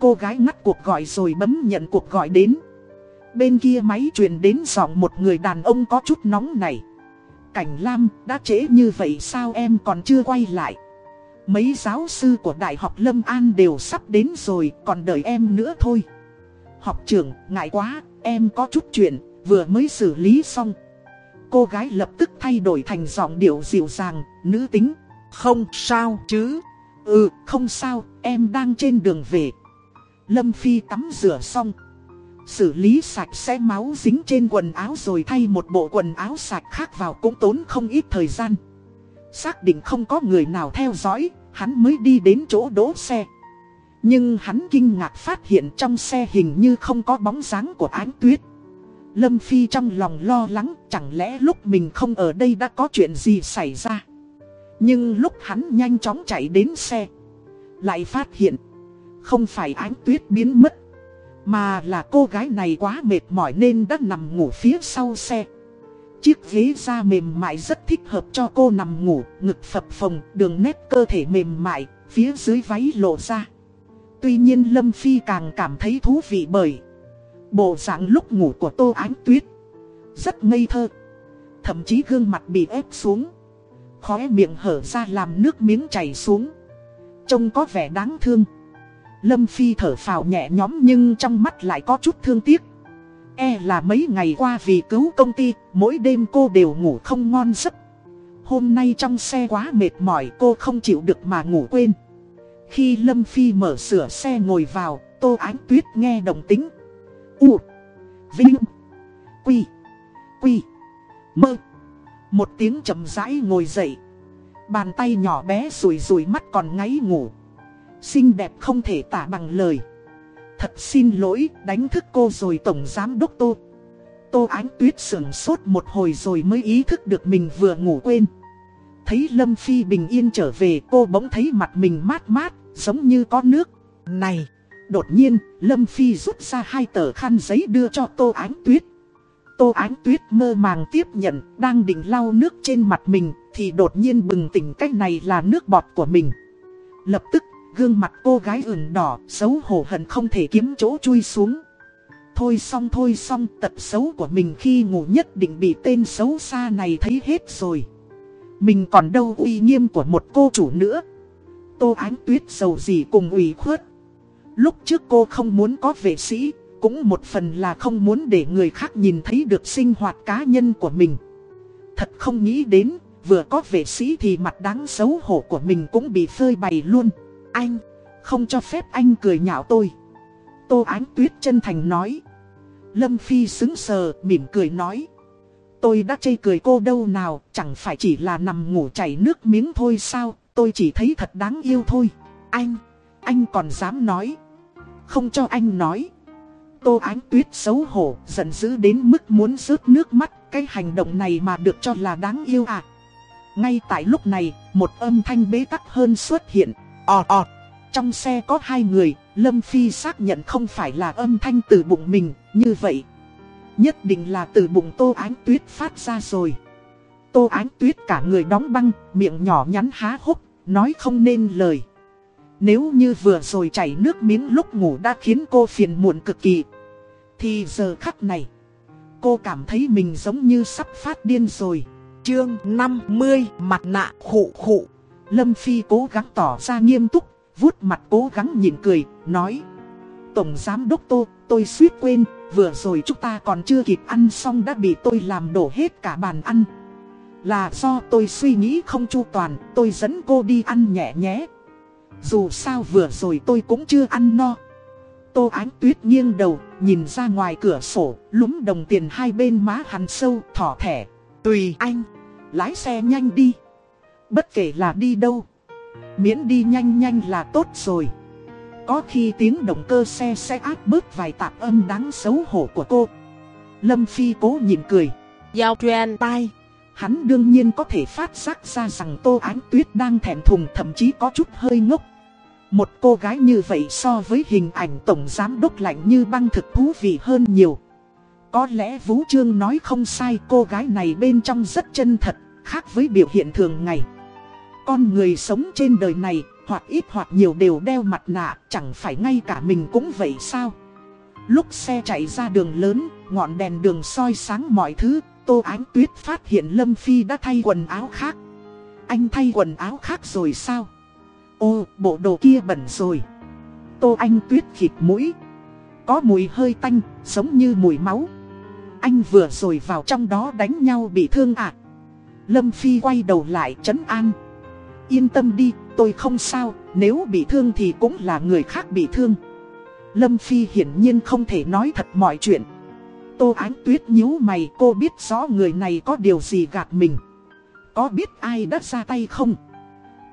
Speaker 1: Cô gái ngắt cuộc gọi rồi bấm nhận cuộc gọi đến. Bên kia máy truyền đến giọng một người đàn ông có chút nóng này. Cảnh Lam, đã trễ như vậy sao em còn chưa quay lại? Mấy giáo sư của Đại học Lâm An đều sắp đến rồi, còn đợi em nữa thôi. Học trưởng, ngại quá, em có chút chuyện, vừa mới xử lý xong. Cô gái lập tức thay đổi thành giọng điệu dịu dàng, nữ tính. Không sao chứ. Ừ, không sao, em đang trên đường về. Lâm Phi tắm rửa xong. Xử lý sạch sẽ máu dính trên quần áo rồi thay một bộ quần áo sạch khác vào cũng tốn không ít thời gian. Xác định không có người nào theo dõi, hắn mới đi đến chỗ đỗ xe. Nhưng hắn kinh ngạc phát hiện trong xe hình như không có bóng dáng của ánh tuyết. Lâm Phi trong lòng lo lắng chẳng lẽ lúc mình không ở đây đã có chuyện gì xảy ra. Nhưng lúc hắn nhanh chóng chạy đến xe, lại phát hiện không phải ánh tuyết biến mất, mà là cô gái này quá mệt mỏi nên đã nằm ngủ phía sau xe. Chiếc ghế da mềm mại rất thích hợp cho cô nằm ngủ, ngực phập phồng, đường nét cơ thể mềm mại, phía dưới váy lộ ra. Tuy nhiên Lâm Phi càng cảm thấy thú vị bởi Bộ dạng lúc ngủ của Tô Ánh Tuyết Rất ngây thơ Thậm chí gương mặt bị ép xuống Khóe miệng hở ra làm nước miếng chảy xuống Trông có vẻ đáng thương Lâm Phi thở phào nhẹ nhõm nhưng trong mắt lại có chút thương tiếc. E là mấy ngày qua vì cứu công ty, Mỗi đêm cô đều ngủ không ngon giấc. Hôm nay trong xe quá mệt mỏi, cô không chịu được mà ngủ quên. Khi Lâm Phi mở sửa xe ngồi vào, Tô Ánh Tuyết nghe đồng tính. U, Vinh, Quy Quy, Mơ. Một tiếng chậm rãi ngồi dậy. Bàn tay nhỏ bé rủi rủi mắt còn ngáy ngủ. Xinh đẹp không thể tả bằng lời Thật xin lỗi đánh thức cô rồi tổng giám đốc tô Tô ánh tuyết sưởng sốt một hồi rồi mới ý thức được mình vừa ngủ quên Thấy Lâm Phi bình yên trở về cô bỗng thấy mặt mình mát mát giống như có nước Này Đột nhiên, Lâm Phi rút ra hai tờ khăn giấy đưa cho Tô Ánh Tuyết. Tô Ánh Tuyết mơ màng tiếp nhận, đang định lau nước trên mặt mình, thì đột nhiên bừng tỉnh cách này là nước bọt của mình. Lập tức, gương mặt cô gái ửng đỏ, xấu hổ hận không thể kiếm chỗ chui xuống. Thôi xong thôi xong, tật xấu của mình khi ngủ nhất định bị tên xấu xa này thấy hết rồi. Mình còn đâu uy nghiêm của một cô chủ nữa. Tô Ánh Tuyết giàu gì cùng ủy khuất. Lúc trước cô không muốn có vệ sĩ, cũng một phần là không muốn để người khác nhìn thấy được sinh hoạt cá nhân của mình. Thật không nghĩ đến, vừa có vệ sĩ thì mặt đáng xấu hổ của mình cũng bị phơi bày luôn. Anh, không cho phép anh cười nhạo tôi. Tô Ánh Tuyết chân thành nói. Lâm Phi xứng sờ, mỉm cười nói. Tôi đã chây cười cô đâu nào, chẳng phải chỉ là nằm ngủ chảy nước miếng thôi sao, tôi chỉ thấy thật đáng yêu thôi. Anh, anh còn dám nói. Không cho anh nói. Tô Ánh Tuyết xấu hổ, giận dữ đến mức muốn rớt nước mắt, cái hành động này mà được cho là đáng yêu à. Ngay tại lúc này, một âm thanh bế tắc hơn xuất hiện, ọt ọt. Trong xe có hai người, Lâm Phi xác nhận không phải là âm thanh từ bụng mình, như vậy. Nhất định là từ bụng Tô Ánh Tuyết phát ra rồi. Tô Ánh Tuyết cả người đóng băng, miệng nhỏ nhắn há hốc, nói không nên lời. Nếu như vừa rồi chảy nước miếng lúc ngủ đã khiến cô phiền muộn cực kỳ Thì giờ khắc này Cô cảm thấy mình giống như sắp phát điên rồi
Speaker 2: Chương 50 Mặt nạ khụ khụ
Speaker 1: Lâm Phi cố gắng tỏ ra nghiêm túc vuốt mặt cố gắng nhịn cười Nói Tổng Giám Đốc Tô tôi suýt quên Vừa rồi chúng ta còn chưa kịp ăn xong đã bị tôi làm đổ hết cả bàn ăn Là do tôi suy nghĩ không chu toàn Tôi dẫn cô đi ăn nhẹ nhé dù sao vừa rồi tôi cũng chưa ăn no Tô Ánh Tuyết nghiêng đầu, nhìn ra ngoài cửa sổ, lúm đồng tiền hai bên má hắn sâu, thỏ thẻ. Tùy anh, lái xe nhanh đi. Bất kể là đi đâu, miễn đi nhanh nhanh là tốt rồi. Có khi tiếng động cơ xe sẽ áp bớt vài tạp âm đáng xấu hổ của cô. Lâm Phi cố nhịn cười.
Speaker 2: Giao truyền tai.
Speaker 1: Hắn đương nhiên có thể phát giác ra rằng Tô Ánh Tuyết đang thẹn thùng thậm chí có chút hơi ngốc. Một cô gái như vậy so với hình ảnh tổng giám đốc lạnh như băng thực thú vị hơn nhiều. Có lẽ Vũ Trương nói không sai cô gái này bên trong rất chân thật, khác với biểu hiện thường ngày. Con người sống trên đời này, hoặc ít hoặc nhiều đều đeo mặt nạ, chẳng phải ngay cả mình cũng vậy sao? Lúc xe chạy ra đường lớn, ngọn đèn đường soi sáng mọi thứ, Tô Ánh Tuyết phát hiện Lâm Phi đã thay quần áo khác. Anh thay quần áo khác rồi sao? Ô, bộ đồ kia bẩn rồi. Tô Anh Tuyết khịt mũi. Có mùi hơi tanh, giống như mùi máu. Anh vừa rồi vào trong đó đánh nhau bị thương ạ. À? Lâm Phi quay đầu lại chấn an. Yên tâm đi, tôi không sao, nếu bị thương thì cũng là người khác bị thương. Lâm Phi hiển nhiên không thể nói thật mọi chuyện. Tô Ánh Tuyết nhíu mày cô biết rõ người này có điều gì gạt mình. Có biết ai đã ra tay không?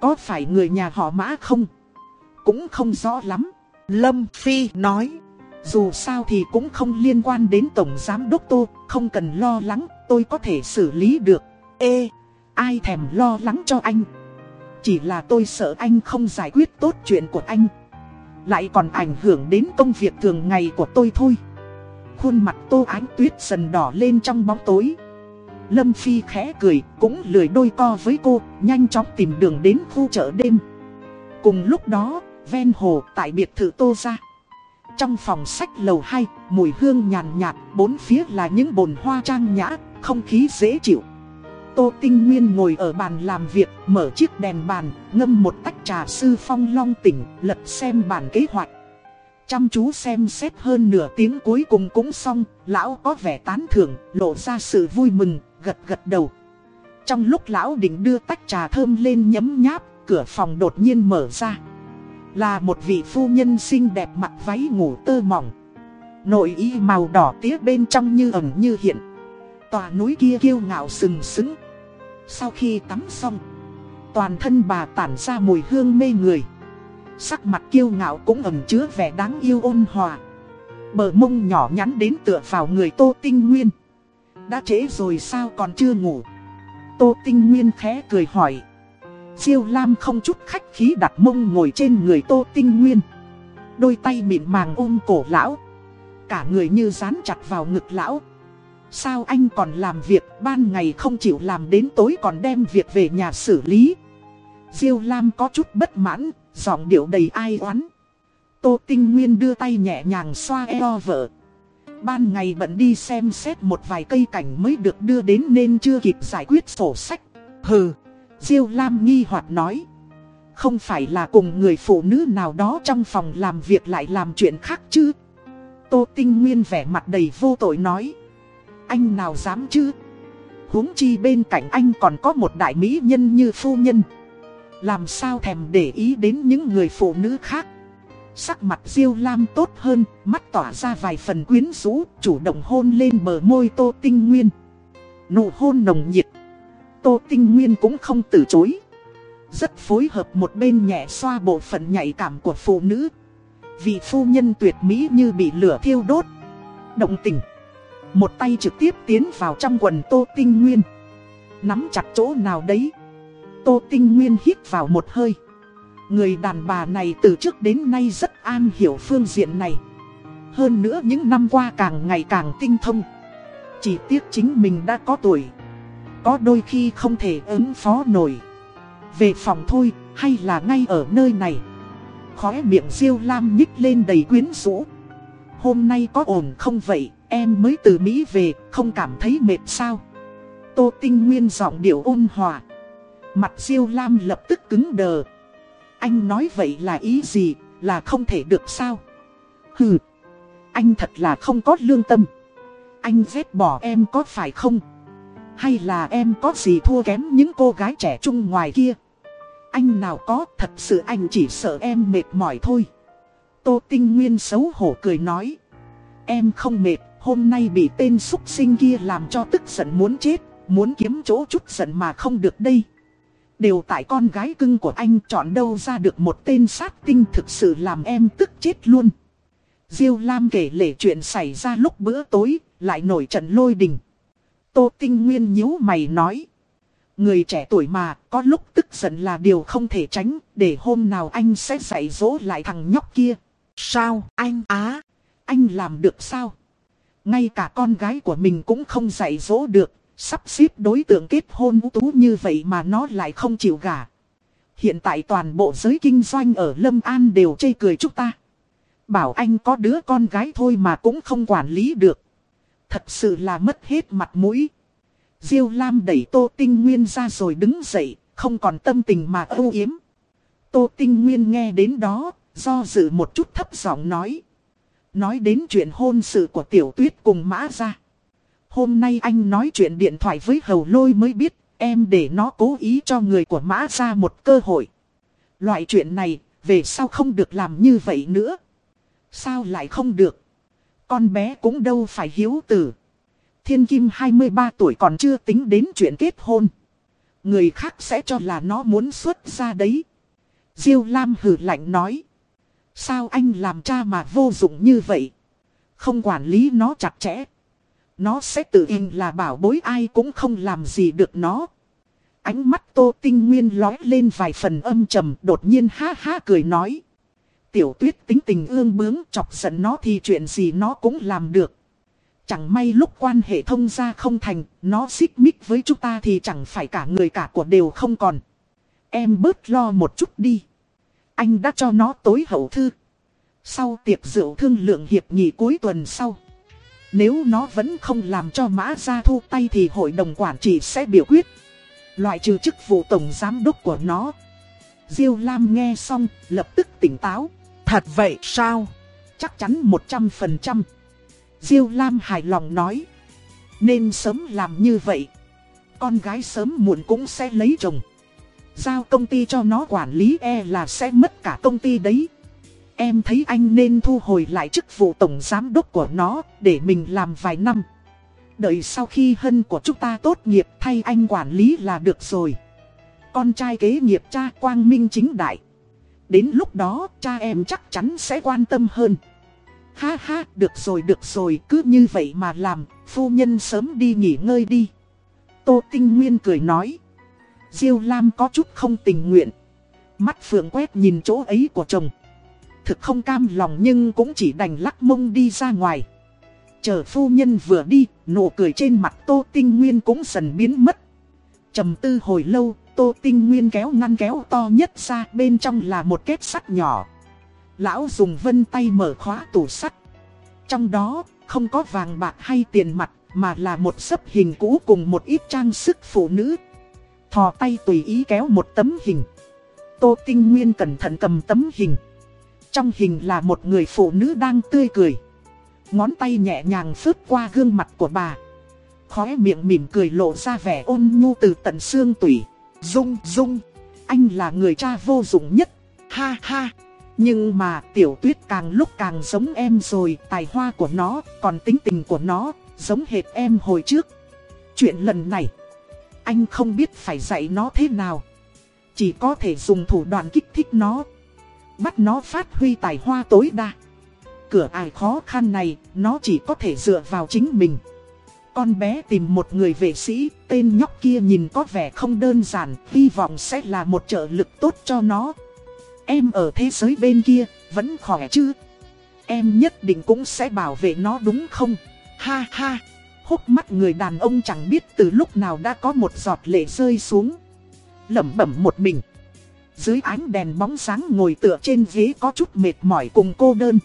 Speaker 1: Có phải người nhà họ mã không? Cũng không rõ lắm.
Speaker 2: Lâm Phi nói.
Speaker 1: Dù sao thì cũng không liên quan đến Tổng Giám Đốc Tô, không cần lo lắng, tôi có thể xử lý được. Ê, ai thèm lo lắng cho anh? Chỉ là tôi sợ anh không giải quyết tốt chuyện của anh. Lại còn ảnh hưởng đến công việc thường ngày của tôi thôi. Khuôn mặt Tô Ánh Tuyết dần đỏ lên trong bóng tối. Lâm Phi khẽ cười, cũng lười đôi co với cô, nhanh chóng tìm đường đến khu chợ đêm. Cùng lúc đó, ven hồ tại biệt thự Tô ra. Trong phòng sách lầu 2, mùi hương nhàn nhạt, bốn phía là những bồn hoa trang nhã, không khí dễ chịu. Tô Tinh Nguyên ngồi ở bàn làm việc, mở chiếc đèn bàn, ngâm một tách trà sư phong long tỉnh, lật xem bản kế hoạch. Chăm chú xem xét hơn nửa tiếng cuối cùng cũng xong, lão có vẻ tán thưởng, lộ ra sự vui mừng, gật gật đầu. Trong lúc lão định đưa tách trà thơm lên nhấm nháp, cửa phòng đột nhiên mở ra. Là một vị phu nhân xinh đẹp mặc váy ngủ tơ mỏng. Nội y màu đỏ tía bên trong như ẩn như hiện. Tòa núi kia kiêu ngạo sừng sững. Sau khi tắm xong, toàn thân bà tản ra mùi hương mê người. Sắc mặt kiêu ngạo cũng ẩn chứa vẻ đáng yêu ôn hòa. Bờ mông nhỏ nhắn đến tựa vào người Tô Tinh Nguyên. Đã trễ rồi sao còn chưa ngủ Tô Tinh Nguyên khẽ cười hỏi Diêu Lam không chút khách khí đặt mông ngồi trên người Tô Tinh Nguyên Đôi tay mịn màng ôm cổ lão Cả người như dán chặt vào ngực lão Sao anh còn làm việc ban ngày không chịu làm đến tối còn đem việc về nhà xử lý Diêu Lam có chút bất mãn, giọng điệu đầy ai oán Tô Tinh Nguyên đưa tay nhẹ nhàng xoa eo vợ Ban ngày bận đi xem xét một vài cây cảnh mới được đưa đến nên chưa kịp giải quyết sổ sách. Hừ, Diêu Lam nghi hoặc nói. Không phải là cùng người phụ nữ nào đó trong phòng làm việc lại làm chuyện khác chứ. Tô Tinh Nguyên vẻ mặt đầy vô tội nói. Anh nào dám chứ? huống chi bên cạnh anh còn có một đại mỹ nhân như phu nhân. Làm sao thèm để ý đến những người phụ nữ khác. Sắc mặt Diêu Lam tốt hơn, mắt tỏa ra vài phần quyến rũ, chủ động hôn lên bờ môi Tô Tinh Nguyên. Nụ hôn nồng nhiệt. Tô Tinh Nguyên cũng không từ chối. Rất phối hợp một bên nhẹ xoa bộ phận nhạy cảm của phụ nữ. Vị phu nhân tuyệt mỹ như bị lửa thiêu đốt, động tình một tay trực tiếp tiến vào trong quần Tô Tinh Nguyên. Nắm chặt chỗ nào đấy. Tô Tinh Nguyên hít vào một hơi. Người đàn bà này từ trước đến nay rất an hiểu phương diện này. Hơn nữa những năm qua càng ngày càng tinh thông. Chỉ tiếc chính mình đã có tuổi. Có đôi khi không thể ứng phó nổi. Về phòng thôi, hay là ngay ở nơi này. Khóe miệng Diêu Lam nhích lên đầy quyến rũ. Hôm nay có ổn không vậy? Em mới từ Mỹ về Không cảm thấy mệt sao? Tô Tinh Nguyên giọng điệu ôn hòa. Mặt Diêu Lam lập tức cứng đờ. Anh nói vậy là ý gì Là không thể được sao? Hừ Anh thật là không có lương tâm. Anh ghét bỏ em có phải không? Hay là em có gì thua kém những cô gái trẻ trung ngoài kia? Anh nào có, thật sự anh chỉ sợ em mệt mỏi thôi. Tô Tinh Nguyên xấu hổ cười nói. Em không mệt, hôm nay bị tên xúc sinh kia làm cho tức giận muốn chết, muốn kiếm chỗ chút giận mà không được đây. Đều tại con gái cưng của anh chọn đâu ra được một tên sát tinh thực sự làm em tức chết luôn. Diêu Lam kể lể chuyện xảy ra lúc bữa tối, lại nổi trận lôi đình. Tô Tinh Nguyên nhíu mày nói. Người trẻ tuổi mà, có lúc tức giận là điều không thể tránh, để hôm nào anh sẽ dạy dỗ lại thằng nhóc kia.
Speaker 2: Sao, anh á?
Speaker 1: Anh làm được sao? Ngay cả con gái của mình cũng không dạy dỗ được, sắp xếp đối tượng kết hôn ưu tú như vậy mà nó lại không chịu gả. Hiện tại toàn bộ giới kinh doanh ở Lâm An đều chê cười chúng ta. Bảo anh có đứa con gái thôi mà cũng không quản lý được. Thật sự là mất hết mặt mũi. Diêu Lam đẩy Tô Tinh Nguyên ra rồi đứng dậy, không còn tâm tình mà ưu yếm. Tô Tinh Nguyên nghe đến đó, do dự một chút thấp giọng nói. Nói đến chuyện hôn sự của Tiểu Tuyết cùng Mã ra. Hôm nay anh nói chuyện điện thoại với Hầu Lôi mới biết, em để nó cố ý cho người của Mã ra một cơ hội. Loại chuyện này, về sau không được làm như vậy nữa. Sao lại không được? Con bé cũng đâu phải hiếu tử. Thiên Kim 23 tuổi còn chưa tính đến chuyện kết hôn. Người khác sẽ cho là nó muốn xuất ra đấy. Diêu Lam hử lạnh nói. Sao anh làm cha mà vô dụng như vậy? Không quản lý nó chặt chẽ. Nó sẽ tự in là bảo bối ai cũng không làm gì được nó. Ánh mắt Tô Tinh Nguyên lói lên vài phần âm trầm đột nhiên ha ha cười nói. Tiểu tuyết tính tình ương bướng chọc giận nó thì chuyện gì nó cũng làm được. Chẳng may lúc quan hệ thông gia không thành, nó xích mích với chúng ta thì chẳng phải cả người cả của đều không còn. Em bớt lo một chút đi. Anh đã cho nó tối hậu thư. Sau tiệc rượu thương lượng hiệp nghị cuối tuần sau. Nếu nó vẫn không làm cho mã ra thu tay thì hội đồng quản trị sẽ biểu quyết. Loại trừ chức vụ tổng giám đốc của nó. Diêu Lam nghe xong, lập tức tỉnh táo.
Speaker 2: Thật vậy sao?
Speaker 1: Chắc chắn 100%. Diêu Lam hài lòng nói. Nên sớm làm như vậy. Con gái sớm muộn cũng sẽ lấy chồng. Giao công ty cho nó quản lý e là sẽ mất cả công ty đấy. Em thấy anh nên thu hồi lại chức vụ tổng giám đốc của nó để mình làm vài năm. Đợi sau khi hân của chúng ta tốt nghiệp thay anh quản lý là được rồi. Con trai kế nghiệp cha quang minh chính đại. Đến lúc đó cha em chắc chắn sẽ quan tâm hơn. Ha ha, được rồi được rồi, cứ như vậy mà làm, phu nhân sớm đi nghỉ ngơi đi. Tô Tinh Nguyên cười nói. Diêu Lam có chút không tình nguyện. Mắt phượng quét nhìn chỗ ấy của chồng. Thực không cam lòng nhưng cũng chỉ đành lắc mông đi ra ngoài. Chờ phu nhân vừa đi, nụ cười trên mặt Tô Tinh Nguyên cũng dần biến mất. trầm tư hồi lâu, Tô Tinh Nguyên kéo ngăn kéo to nhất ra, bên trong là một kết sắt nhỏ. Lão dùng vân tay mở khóa tủ sắt. Trong đó, không có vàng bạc hay tiền mặt, mà là một sấp hình cũ cùng một ít trang sức phụ nữ. Thò tay tùy ý kéo một tấm hình. Tô Tinh Nguyên cẩn thận cầm tấm hình. Trong hình là một người phụ nữ đang tươi cười. Ngón tay nhẹ nhàng phướt qua gương mặt của bà. Khóe miệng mỉm cười lộ ra vẻ ôn nhu từ tận xương tủy. Dung, Dung, anh là người cha vô dụng nhất. Ha ha. Nhưng mà tiểu tuyết càng lúc càng giống em rồi, tài hoa của nó, còn tính tình của nó, giống hệt em hồi trước. Chuyện lần này, anh không biết phải dạy nó thế nào. Chỉ có thể dùng thủ đoạn kích thích nó. Bắt nó phát huy tài hoa tối đa. cửa ải khó khăn này, nó chỉ có thể dựa vào chính mình. Con bé tìm một người vệ sĩ, tên nhóc kia nhìn có vẻ không đơn giản, hy vọng sẽ là một trợ lực tốt cho nó. Em ở thế giới bên kia, vẫn khỏe chứ? Em nhất định cũng sẽ bảo vệ nó đúng không? Ha ha! Hốc mắt người đàn ông chẳng biết từ lúc nào đã có một giọt lệ rơi xuống. Lẩm bẩm một mình. Dưới ánh đèn bóng sáng ngồi tựa trên ghế có chút mệt mỏi cùng cô đơn.